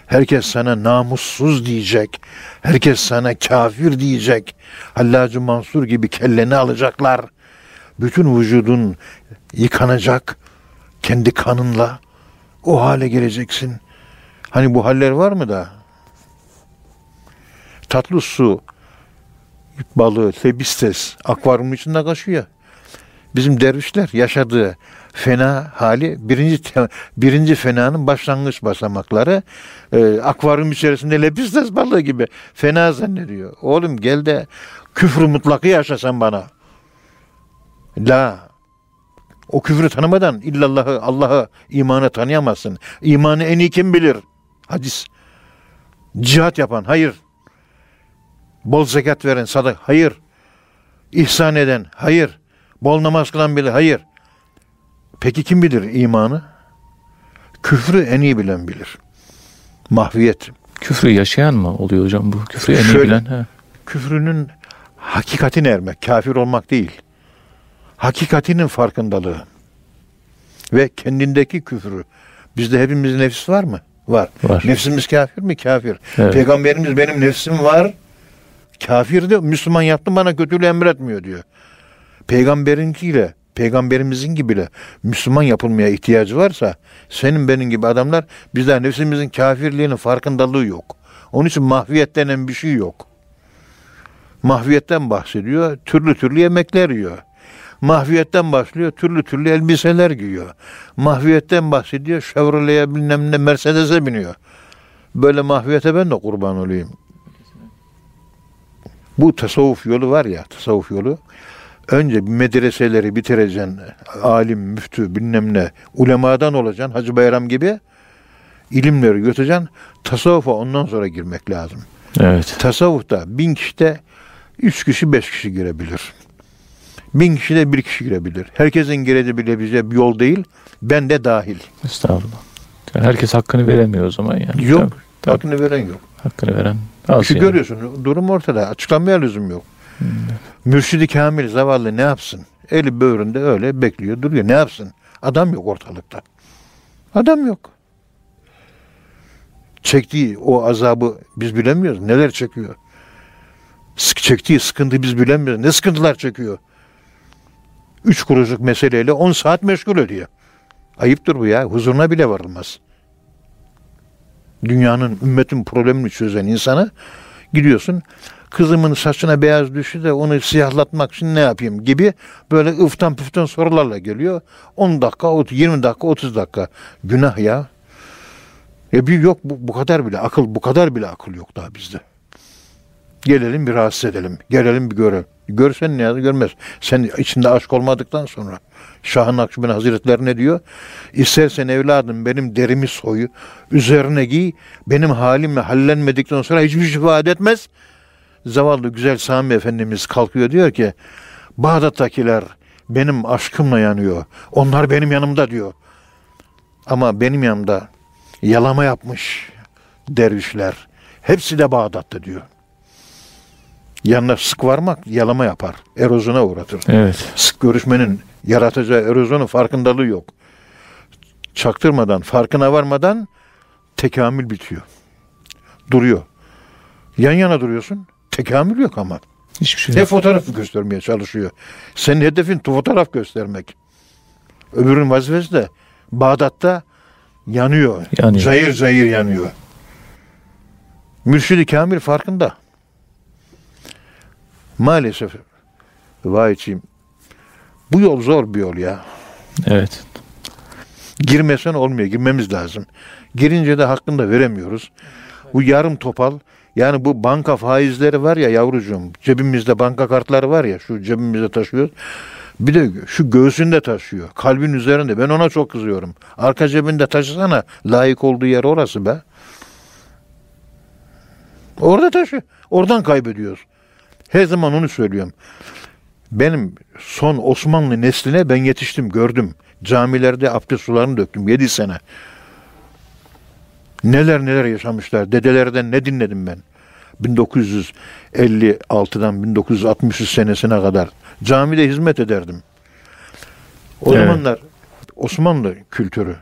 Herkes sana namussuz diyecek. Herkes sana kafir diyecek. Hallacı Mansur gibi kelleni alacaklar. bütün vücudun yıkanacak kendi kanınla o hale geleceksin. Hani bu haller var mı da? Tatlı su balığı, tebistes akvaryumun içinde kaçıyor. Bizim dervişler yaşadığı fena hali birinci birinci fenanın başlangıç basamakları e, akvaryum içerisinde lepistes balığı gibi fena zannediyor. Oğlum gel de küfrü mutlakı yaşasan bana. La o küfrü tanımadan illallahı Allah'ı imanı tanıyamazsın. İmanı en iyi kim bilir? Hadis. Cihat yapan hayır. Bol zekat veren sadık hayır. İhsan eden hayır. Bol namaz kılan biri hayır. Peki kim bilir imanı? Küfrü en iyi bilen bilir. Mahviyet. Küfrü yaşayan mı oluyor hocam bu? Küfrü en iyi Şöyle. bilen. He. Küfrünün hakikatine ermek, kafir olmak değil. Hakikatinin farkındalığı ve kendindeki küfrü. Bizde hepimizin nefis var mı? Var. Var. Nefsimiz kafir mi? Kafir. Evet. Peygamberimiz benim nefsim var. Kafir de Müslüman yaptım bana kötülüğü emretmiyor diyor. Peygamberinkiyle, peygamberimizin gibiyle Müslüman yapılmaya ihtiyacı varsa senin benim gibi adamlar bizde nefsimizin kafirliğinin farkındalığı yok. Onun için mahviyet denen bir şey yok. Mahviyetten bahsediyor, türlü türlü yemekler yiyor. Mahviyetten başlıyor, türlü türlü elbiseler giyiyor. Mahviyetten bahsediyor, Chevrolet'e bilmem ne Mercedes'e biniyor. Böyle mahviyete ben de kurban olayım. Bu tasavvuf yolu var ya, tasavvuf yolu. Önce medreseleri bitireceksin, alim, müftü, bilmem ne, ulemadan olacaksın, Hacı Bayram gibi ilimleri götüreceksin. Tasavvufa ondan sonra girmek lazım. Evet. Tasavvufta bin kişide üç kişi beş kişi girebilir. Bin kişide bir kişi girebilir. Herkesin girebileceği bir yol değil. Ben de dahil. Estağfurullah. Yani herkes hakkını veremiyor o zaman yani. Yok. Tabii, tabii. Hakkını veren yok. Hakkını veren az Şu yani. görüyorsun. Durum ortada. Açıklamaya lüzum yok. Mürşidi Kamil zavallı ne yapsın? Eli böğründe öyle bekliyor duruyor. Ne yapsın? Adam yok ortalıkta. Adam yok. Çektiği o azabı biz bilemiyoruz. Neler çekiyor? Sık çektiği sıkıntı biz bilemiyoruz. Ne sıkıntılar çekiyor? Üç kuruşluk meseleyle on saat meşgul ediyor. Ayıptır bu ya. Huzuruna bile varılmaz. Dünyanın, ümmetin problemini çözen insana gidiyorsun. Kızımın saçına beyaz düştü de onu siyahlatmak için ne yapayım gibi böyle ıftan püften sorularla geliyor. 10 dakika, 20 dakika, 30 dakika. Günah ya. Ya bir yok bu, bu kadar bile akıl, bu kadar bile akıl yok daha bizde. Gelelim bir rahatsız edelim. Gelelim bir görelim. Görsen ne yazı görmez. Sen içinde aşk olmadıktan sonra Şah-ı Nakşibend Hazretleri ne diyor? İstersen evladım benim derimi soyu, üzerine giy, benim halimle hallenmedikten sonra hiçbir şey ifade etmez. Zavallı güzel Sami Efendimiz kalkıyor diyor ki, Bağdat'takiler benim aşkımla yanıyor. Onlar benim yanımda diyor. Ama benim yanımda yalama yapmış dervişler. Hepsi de Bağdat'ta diyor. Yanına sık varmak yalama yapar. Erozyona uğratır. Evet. Sık görüşmenin yaratacağı erozyonun farkındalığı yok. Çaktırmadan, farkına varmadan tekamül bitiyor. Duruyor. Yan yana duruyorsun. Tekamül yok ama. Hiçbir şey Ne yok. fotoğrafı göstermeye çalışıyor. Senin hedefin fotoğraf göstermek. Öbürünün vazifesi de Bağdat'ta yanıyor. Yanıyor. Zayır zayır yanıyor. Mürşidi Kamil farkında. Maalesef vahiyçiyim. Bu yol zor bir yol ya. Evet. Girmesen olmuyor. Girmemiz lazım. Girince de hakkını da veremiyoruz. Bu yarım topal yani bu banka faizleri var ya yavrucuğum cebimizde banka kartları var ya şu cebimizde taşıyoruz. Bir de şu göğsünde taşıyor. Kalbin üzerinde. Ben ona çok kızıyorum. Arka cebinde taşısana. Layık olduğu yer orası be. Orada taşı. Oradan kaybediyoruz. Her zaman onu söylüyorum. Benim son Osmanlı nesline ben yetiştim, gördüm. Camilerde abdest sularını döktüm 7 sene. Neler neler yaşamışlar. Dedelerden ne dinledim ben. 1956'dan 1963 senesine kadar camide hizmet ederdim. O Evet. zamanlar Osmanlı kültürü.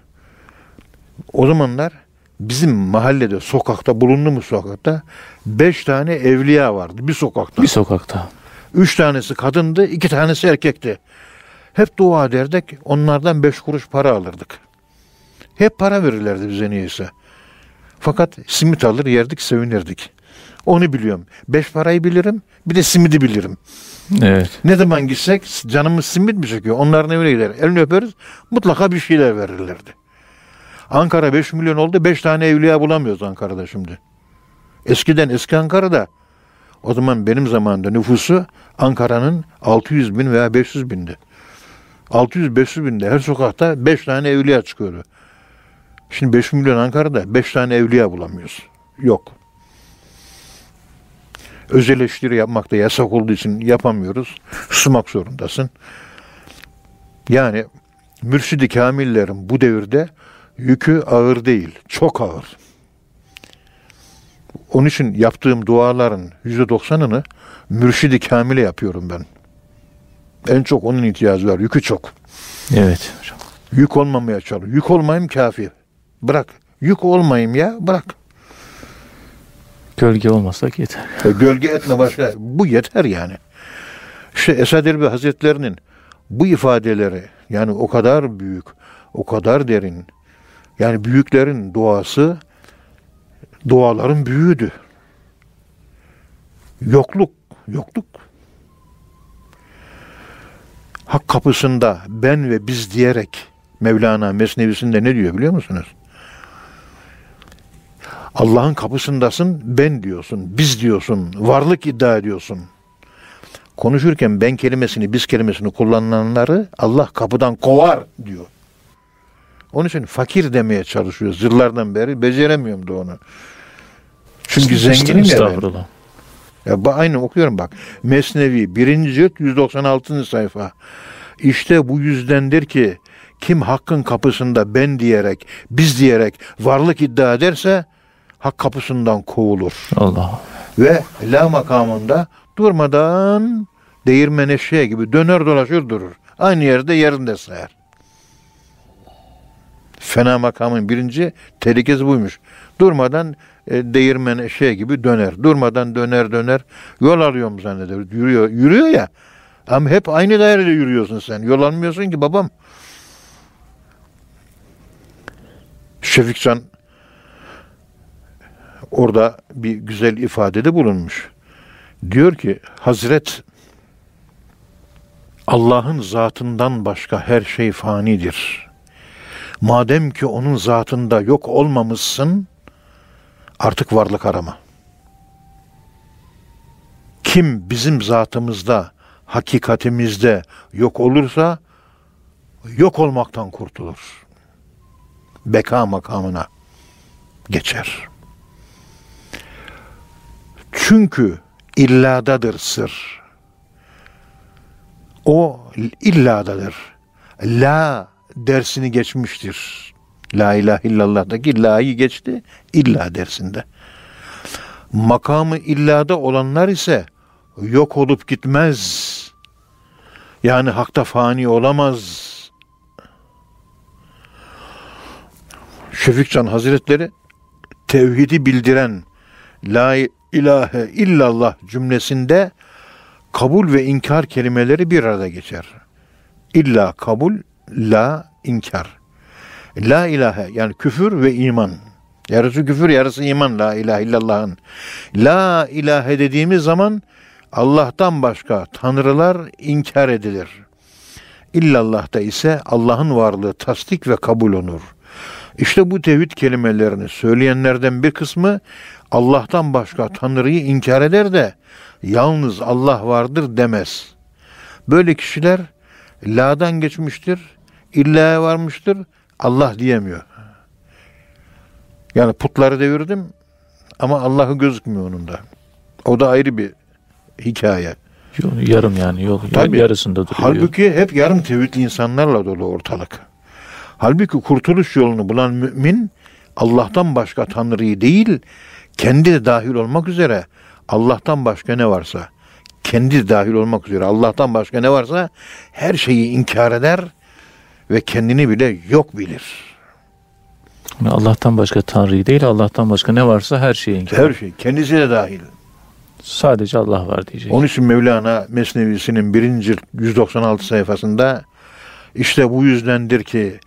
O zamanlar bizim mahallede, sokakta, bulunduğumuz sokakta beş tane evliya vardı bir sokakta. Bir sokakta. Üç tanesi kadındı, iki tanesi erkekti. Hep dua ederdik. Onlardan beş kuruş para alırdık. Hep para verirlerdi bize niyeyse. Fakat simit alır yerdik sevinirdik. Onu biliyorum. Beş parayı bilirim. Bir de simidi bilirim. Evet. Ne zaman gitsek canımız simit mi çekiyor? Onların evine gider. Elini öperiz. Mutlaka bir şeyler verirlerdi. Ankara 5 milyon oldu. 5 tane evliya bulamıyoruz Ankara'da şimdi. Eskiden eski Ankara'da o zaman benim zamanımda nüfusu Ankara'nın 600 bin veya 500 bindi. 600-500 binde her sokakta 5 tane evliya çıkıyordu. Şimdi 5 milyon Ankara'da 5 tane evliya bulamıyoruz. Yok. Özel eleştiri yapmak da yasak olduğu için yapamıyoruz. Susmak zorundasın. Yani mürşidi kamillerin bu devirde yükü ağır değil, çok ağır. Onun için yaptığım duaların yüzde doksanını mürşidi kamile yapıyorum ben. En çok onun ihtiyacı var. Yükü çok. Evet hocam. Yük olmamaya çalış. Yük olmayayım kafi. Bırak. Yük olmayayım ya. Bırak. Gölge olmasak yeter. E, gölge etme başka. Bu yeter yani. İşte Esad Erbil Hazretlerinin bu ifadeleri yani o kadar büyük, o kadar derin. Yani büyüklerin duası duaların büyüğüdü. Yokluk, yokluk. Hak kapısında ben ve biz diyerek Mevlana Mesnevisinde ne diyor biliyor musunuz? Allah'ın kapısındasın, ben diyorsun, biz diyorsun, varlık iddia ediyorsun. Konuşurken ben kelimesini, biz kelimesini kullananları Allah kapıdan kovar diyor. Onun için fakir demeye çalışıyoruz yıllardan beri. Beceremiyorum da onu. Çünkü zenginim ya ben. Ya ba- aynı okuyorum bak. Mesnevi 1. cilt 196. sayfa. İşte bu yüzdendir ki kim hakkın kapısında ben diyerek, biz diyerek varlık iddia ederse hak kapısından kovulur. Allah. Ve la makamında durmadan değirmen eşeği gibi döner dolaşır durur. Aynı yerde yerinde sayar. Fena makamın birinci tehlikesi buymuş. Durmadan e, değirmen eşeği gibi döner. Durmadan döner döner. Yol arıyorum zanneder. Yürüyor, yürüyor ya. Ama hep aynı dairede yürüyorsun sen. Yol almıyorsun ki babam. Şefikcan orada bir güzel ifadede bulunmuş. Diyor ki Hazret Allah'ın zatından başka her şey fanidir. Madem ki onun zatında yok olmamışsın artık varlık arama. Kim bizim zatımızda, hakikatimizde yok olursa yok olmaktan kurtulur. Beka makamına geçer. Çünkü illadadır sır. O illadadır. La dersini geçmiştir. La ilahe illallah'taki la'yı geçti illa dersinde. Makamı illada olanlar ise yok olup gitmez. Yani hakta fani olamaz. Şefikcan Hazretleri tevhidi bildiren La ilahe illallah cümlesinde kabul ve inkar kelimeleri bir arada geçer. İlla kabul, la inkar. La ilahe yani küfür ve iman. Yarısı küfür, yarısı iman la ilahe illallah'ın. La ilahe dediğimiz zaman Allah'tan başka tanrılar inkar edilir. İllallah'ta ise Allah'ın varlığı tasdik ve kabul olur. İşte bu tevhid kelimelerini söyleyenlerden bir kısmı Allah'tan başka Tanrı'yı inkar eder de yalnız Allah vardır demez. Böyle kişiler la'dan geçmiştir, illa'ya varmıştır, Allah diyemiyor. Yani putları devirdim ama Allah'ı gözükmüyor onun da. O da ayrı bir hikaye. Yarım yani yol Tabii. yarısında duruyor. Halbuki hep yarım tevhidli insanlarla dolu ortalık. Halbuki kurtuluş yolunu bulan mümin Allah'tan başka Tanrı'yı değil, kendi de dahil olmak üzere Allah'tan başka ne varsa, kendi de dahil olmak üzere Allah'tan başka ne varsa her şeyi inkar eder ve kendini bile yok bilir. Yani Allah'tan başka Tanrı'yı değil Allah'tan başka ne varsa her şeyi inkar. Her şey, kendisi de dahil. Sadece Allah var diyecek. Onun için Mevlana Mesnevisi'nin birinci 196 sayfasında İşte bu yüzdendir ki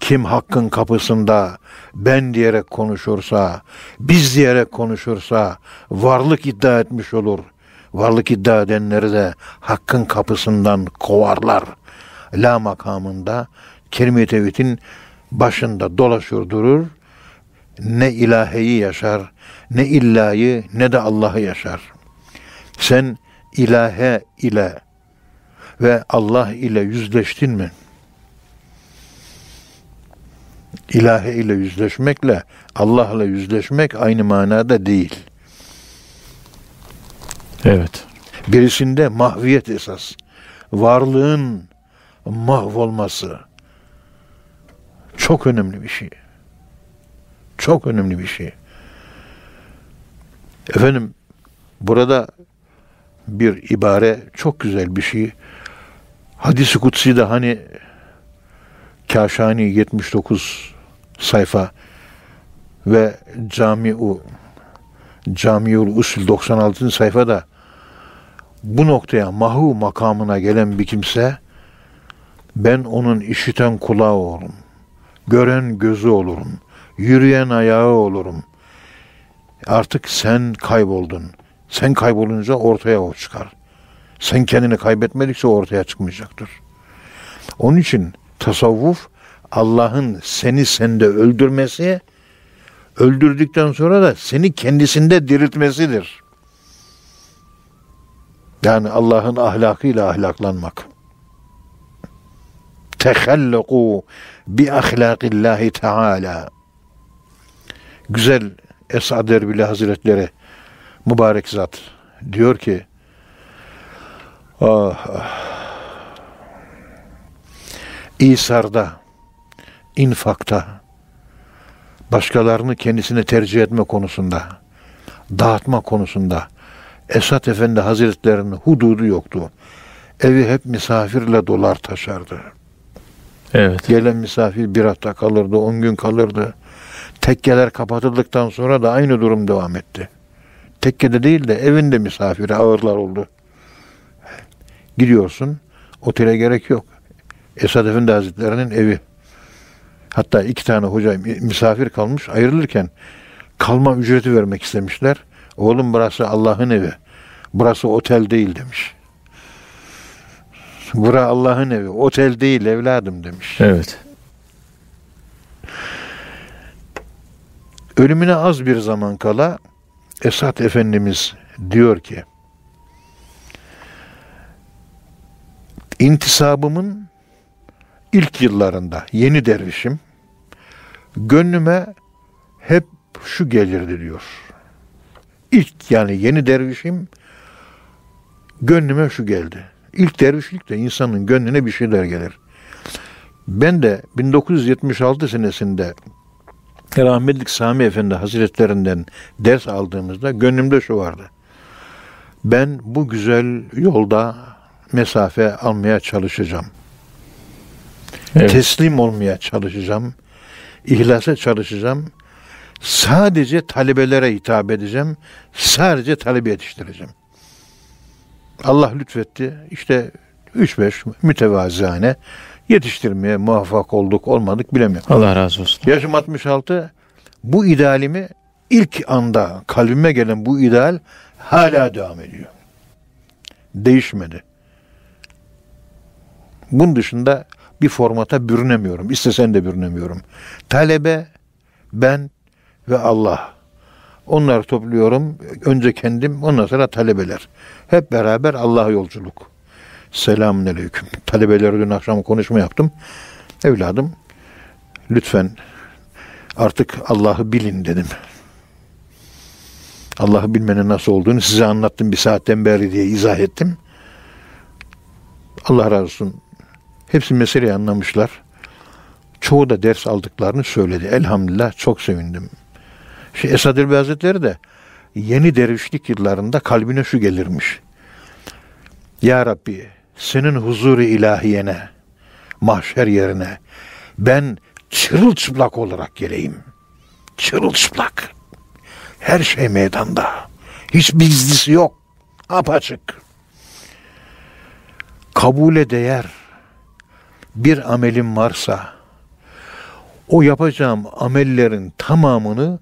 kim hakkın kapısında ben diyerek konuşursa, biz diyerek konuşursa varlık iddia etmiş olur. Varlık iddia edenleri de hakkın kapısından kovarlar. La makamında kelime-i tevhidin başında dolaşır durur. Ne ilaheyi yaşar, ne illayı ne de Allah'ı yaşar. Sen ilahe ile ve Allah ile yüzleştin mi? İlahe ile yüzleşmekle Allah ile yüzleşmek aynı manada değil. Evet. Birisinde mahviyet esas. Varlığın mahvolması. Çok önemli bir şey. Çok önemli bir şey. Efendim burada bir ibare çok güzel bir şey. Hadis-i Kutsi de hani Kaşani 79 sayfa ve Camiu Camiul Usul 96. sayfada bu noktaya mahu makamına gelen bir kimse ben onun işiten kulağı olurum. Gören gözü olurum. Yürüyen ayağı olurum. Artık sen kayboldun. Sen kaybolunca ortaya o çıkar. Sen kendini kaybetmedikçe ortaya çıkmayacaktır. Onun için tasavvuf Allah'ın seni sende öldürmesi, öldürdükten sonra da seni kendisinde diriltmesidir. Yani Allah'ın ahlakıyla ahlaklanmak. Tehalluku bi ahlakillahi teala. Güzel Esad Erbili Hazretleri mübarek zat diyor ki ah, ah, İsar'da, infakta, başkalarını kendisine tercih etme konusunda, dağıtma konusunda Esat Efendi Hazretlerinin hududu yoktu. Evi hep misafirle dolar taşardı. Evet. Gelen misafir bir hafta kalırdı, on gün kalırdı. Tekkeler kapatıldıktan sonra da aynı durum devam etti. Tekkede değil de evinde misafiri ağırlar oldu. Gidiyorsun, otele gerek yok. Esad Efendi Hazretleri'nin evi. Hatta iki tane hoca misafir kalmış ayrılırken kalma ücreti vermek istemişler. Oğlum burası Allah'ın evi. Burası otel değil demiş. Bura Allah'ın evi. Otel değil evladım demiş. Evet. Ölümüne az bir zaman kala Esat Efendimiz diyor ki intisabımın ilk yıllarında yeni dervişim gönlüme hep şu gelirdi diyor. İlk yani yeni dervişim gönlüme şu geldi. İlk dervişlikte insanın gönlüne bir şeyler gelir. Ben de 1976 senesinde Rahmetlik Sami Efendi Hazretlerinden ders aldığımızda gönlümde şu vardı. Ben bu güzel yolda mesafe almaya çalışacağım. Evet. Teslim olmaya çalışacağım. İhlasa çalışacağım. Sadece talebelere hitap edeceğim. Sadece talebe yetiştireceğim. Allah lütfetti. İşte 3-5 mütevazihane yetiştirmeye muvaffak olduk olmadık bilemiyorum. Allah razı olsun. Yaşım 66. Bu idealimi ilk anda kalbime gelen bu ideal hala devam ediyor. Değişmedi. Bunun dışında bir formata bürünemiyorum. İstesen de bürünemiyorum. Talebe, ben ve Allah. Onları topluyorum. Önce kendim, ondan sonra talebeler. Hep beraber Allah'a yolculuk. Selamun aleyküm. Talebelere dün akşam konuşma yaptım. Evladım, lütfen artık Allah'ı bilin dedim. Allah'ı bilmenin nasıl olduğunu size anlattım bir saatten beri diye izah ettim. Allah razı olsun. Hepsi meseleyi anlamışlar. Çoğu da ders aldıklarını söyledi. Elhamdülillah çok sevindim. Şimdi Esad Elbi Hazretleri de yeni dervişlik yıllarında kalbine şu gelirmiş. Ya Rabbi senin huzuru ilahiyene, mahşer yerine ben çırılçıplak olarak geleyim. Çırılçıplak. Her şey meydanda. Hiç gizlisi yok. Apaçık. Kabule değer bir amelim varsa o yapacağım amellerin tamamını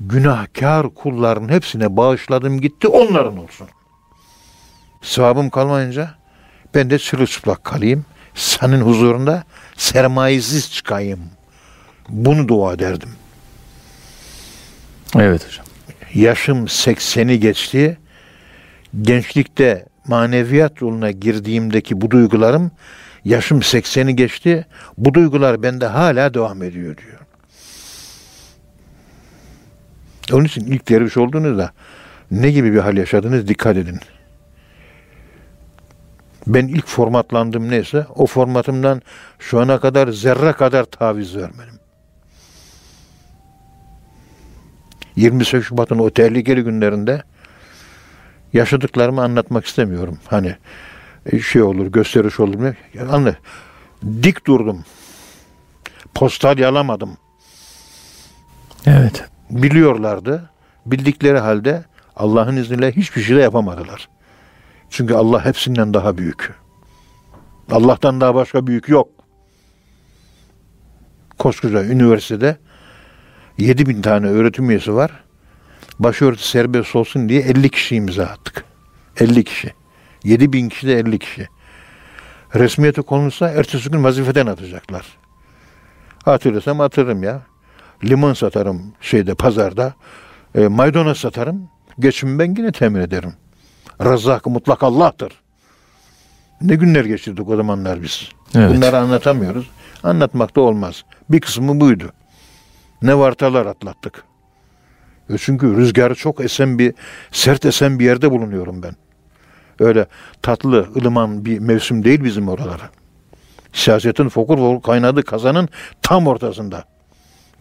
günahkar kulların hepsine bağışladım gitti onların olsun. Sevabım kalmayınca ben de çırılçıplak kalayım. Senin huzurunda sermayesiz çıkayım. Bunu dua ederdim. Evet hocam. Yaşım 80'i geçti. Gençlikte maneviyat yoluna girdiğimdeki bu duygularım yaşım 80'i geçti. Bu duygular bende hala devam ediyor diyor. Onun için ilk derviş olduğunuzda ne gibi bir hal yaşadınız dikkat edin. Ben ilk formatlandım neyse o formatımdan şu ana kadar zerre kadar taviz vermedim. 28 Şubat'ın o tehlikeli günlerinde yaşadıklarımı anlatmak istemiyorum. Hani şey olur, gösteriş olur mu? Anla. Dik durdum. Postal yalamadım. Evet. Biliyorlardı. Bildikleri halde Allah'ın izniyle hiçbir şey de yapamadılar. Çünkü Allah hepsinden daha büyük. Allah'tan daha başka büyük yok. Koskoca üniversitede 7 bin tane öğretim üyesi var. Başörtü serbest olsun diye 50 kişi imza attık. 50 kişi. 7 bin kişi de 50 kişi. Resmiyeti konulsa ertesi gün vazifeden atacaklar. Hatırlasam hatırlarım ya. Limon satarım şeyde pazarda. E, maydanoz satarım. Geçimi ben yine temin ederim. Razzak mutlak Allah'tır. Ne günler geçirdik o zamanlar biz. Evet. Bunları anlatamıyoruz. Anlatmak da olmaz. Bir kısmı buydu. Ne vartalar atlattık. E çünkü rüzgarı çok esen bir, sert esen bir yerde bulunuyorum ben. Öyle tatlı, ılıman bir mevsim değil bizim oralara. Siyasetin fokur kaynadığı kazanın tam ortasında.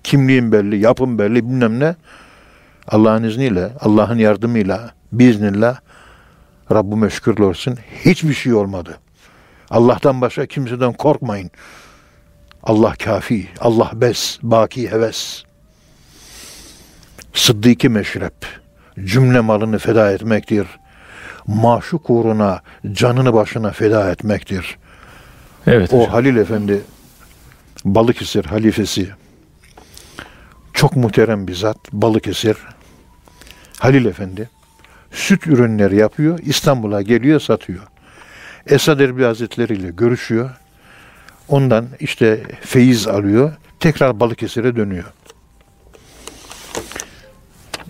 Kimliğim belli, yapım belli bilmem ne. Allah'ın izniyle, Allah'ın yardımıyla, biiznillah Rabbime şükürler olsun hiçbir şey olmadı. Allah'tan başka kimseden korkmayın. Allah kafi, Allah bes, baki heves. Sıddıki meşrep, cümle malını feda etmektir. Maşuk uğruna canını başına feda etmektir. Evet O hocam. Halil Efendi Balıkesir halifesi çok muhterem bir zat Balıkesir Halil Efendi süt ürünleri yapıyor İstanbul'a geliyor satıyor. Esad Erbil Hazretleri ile görüşüyor. Ondan işte feyiz alıyor. Tekrar Balıkesir'e dönüyor.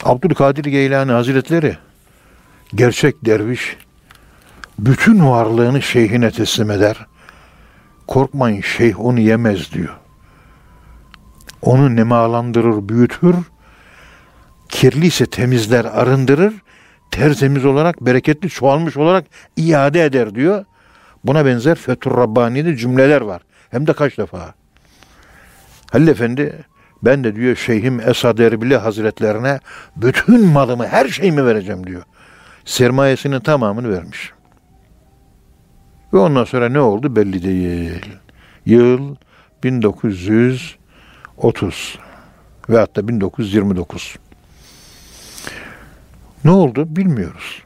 Abdülkadir Geylani Hazretleri gerçek derviş bütün varlığını şeyhine teslim eder. Korkmayın şeyh onu yemez diyor. Onu nemalandırır, büyütür. Kirliyse temizler, arındırır. Tertemiz olarak, bereketli, çoğalmış olarak iade eder diyor. Buna benzer Fethur Rabbani'de cümleler var. Hem de kaç defa. Halil Efendi ben de diyor Şeyhim Esad Erbili Hazretlerine bütün malımı, her şeyimi vereceğim diyor. Sermayesinin tamamını vermiş. Ve ondan sonra ne oldu belli değil. Yıl 1930 ve hatta 1929. Ne oldu bilmiyoruz.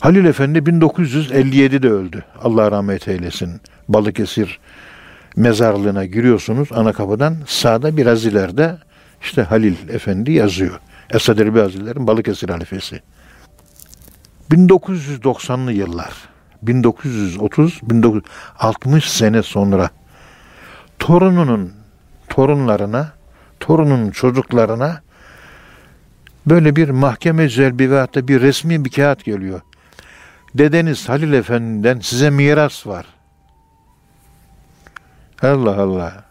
Halil Efendi 1957'de öldü. Allah rahmet eylesin. Balıkesir mezarlığına giriyorsunuz ana kapıdan sağda biraz ileride işte Halil Efendi yazıyor. Esad Erbil Hazretleri'nin Balıkesir halifesi. 1990'lı yıllar 1930 1960 sene sonra torununun torunlarına torunun çocuklarına böyle bir mahkeme celbi ve hatta bir resmi bir kağıt geliyor. Dedeniz Halil Efendi'den size miras var. Allah Allah.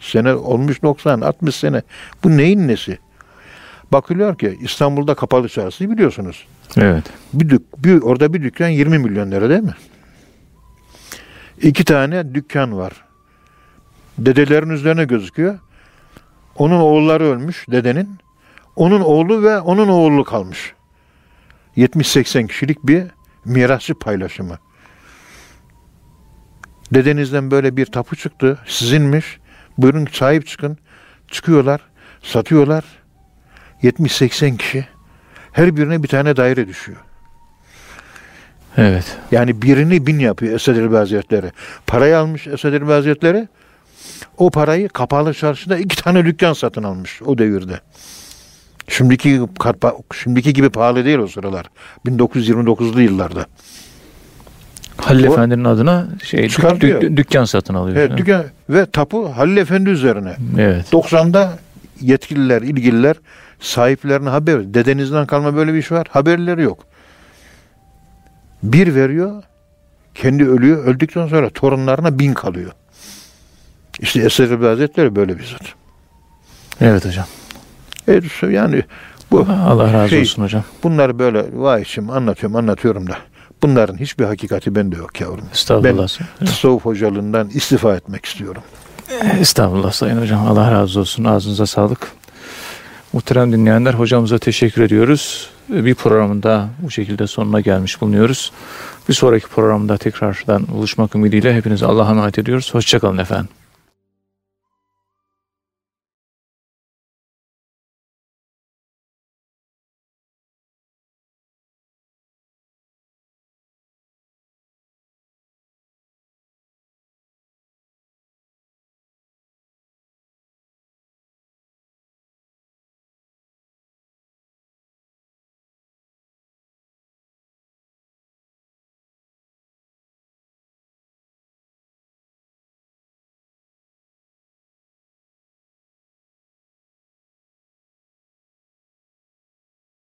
Sene olmuş 90, 60 sene. Bu neyin nesi? Bakılıyor ki İstanbul'da kapalı çarşıyı biliyorsunuz. Evet. Bir, dük, bir orada bir dükkan 20 milyon lira değil mi? İki tane dükkan var. Dedelerin üzerine gözüküyor. Onun oğulları ölmüş dedenin. Onun oğlu ve onun oğlu kalmış. 70-80 kişilik bir mirasçı paylaşımı. Dedenizden böyle bir tapu çıktı. Sizinmiş. Buyurun sahip çıkın. Çıkıyorlar. Satıyorlar. 70-80 kişi. Her birine bir tane daire düşüyor. Evet. Yani birini bin yapıyor Esad Erbil Hazretleri. Parayı almış Esad Erbil Hazretleri. O parayı kapalı çarşıda iki tane dükkan satın almış o devirde. Şimdiki şimdiki gibi pahalı değil o sıralar. 1929'lu yıllarda. Halil O- Efendi'nin adına şey dük- dük- dükkan satın alıyor. Evet, dükkan ve tapu Halil Efendi üzerine. Evet. 90'da yetkililer, ilgililer sahiplerine haber. Dedenizden kalma böyle bir iş var. Haberleri yok. Bir veriyor, kendi ölüyor. Öldükten sonra torunlarına bin kalıyor. İşte Erbil Hazretleri böyle bir zat. Evet hocam. E, yani bu Allah razı Şey- olsun hocam. bunları böyle vay içim anlatıyorum anlatıyorum da bunların hiçbir hakikati bende yok yavrum. Estağfurullah. Tasavvuf hocalığından istifa etmek istiyorum. Estağfurullah Sayın Hocam. Allah razı olsun. Ağzınıza sağlık. Muhterem dinleyenler hocamıza teşekkür ediyoruz. Bir programında bu şekilde sonuna gelmiş bulunuyoruz. Bir sonraki programda tekrardan buluşmak ümidiyle hepinize Allah'a emanet ediyoruz. Hoşçakalın efendim.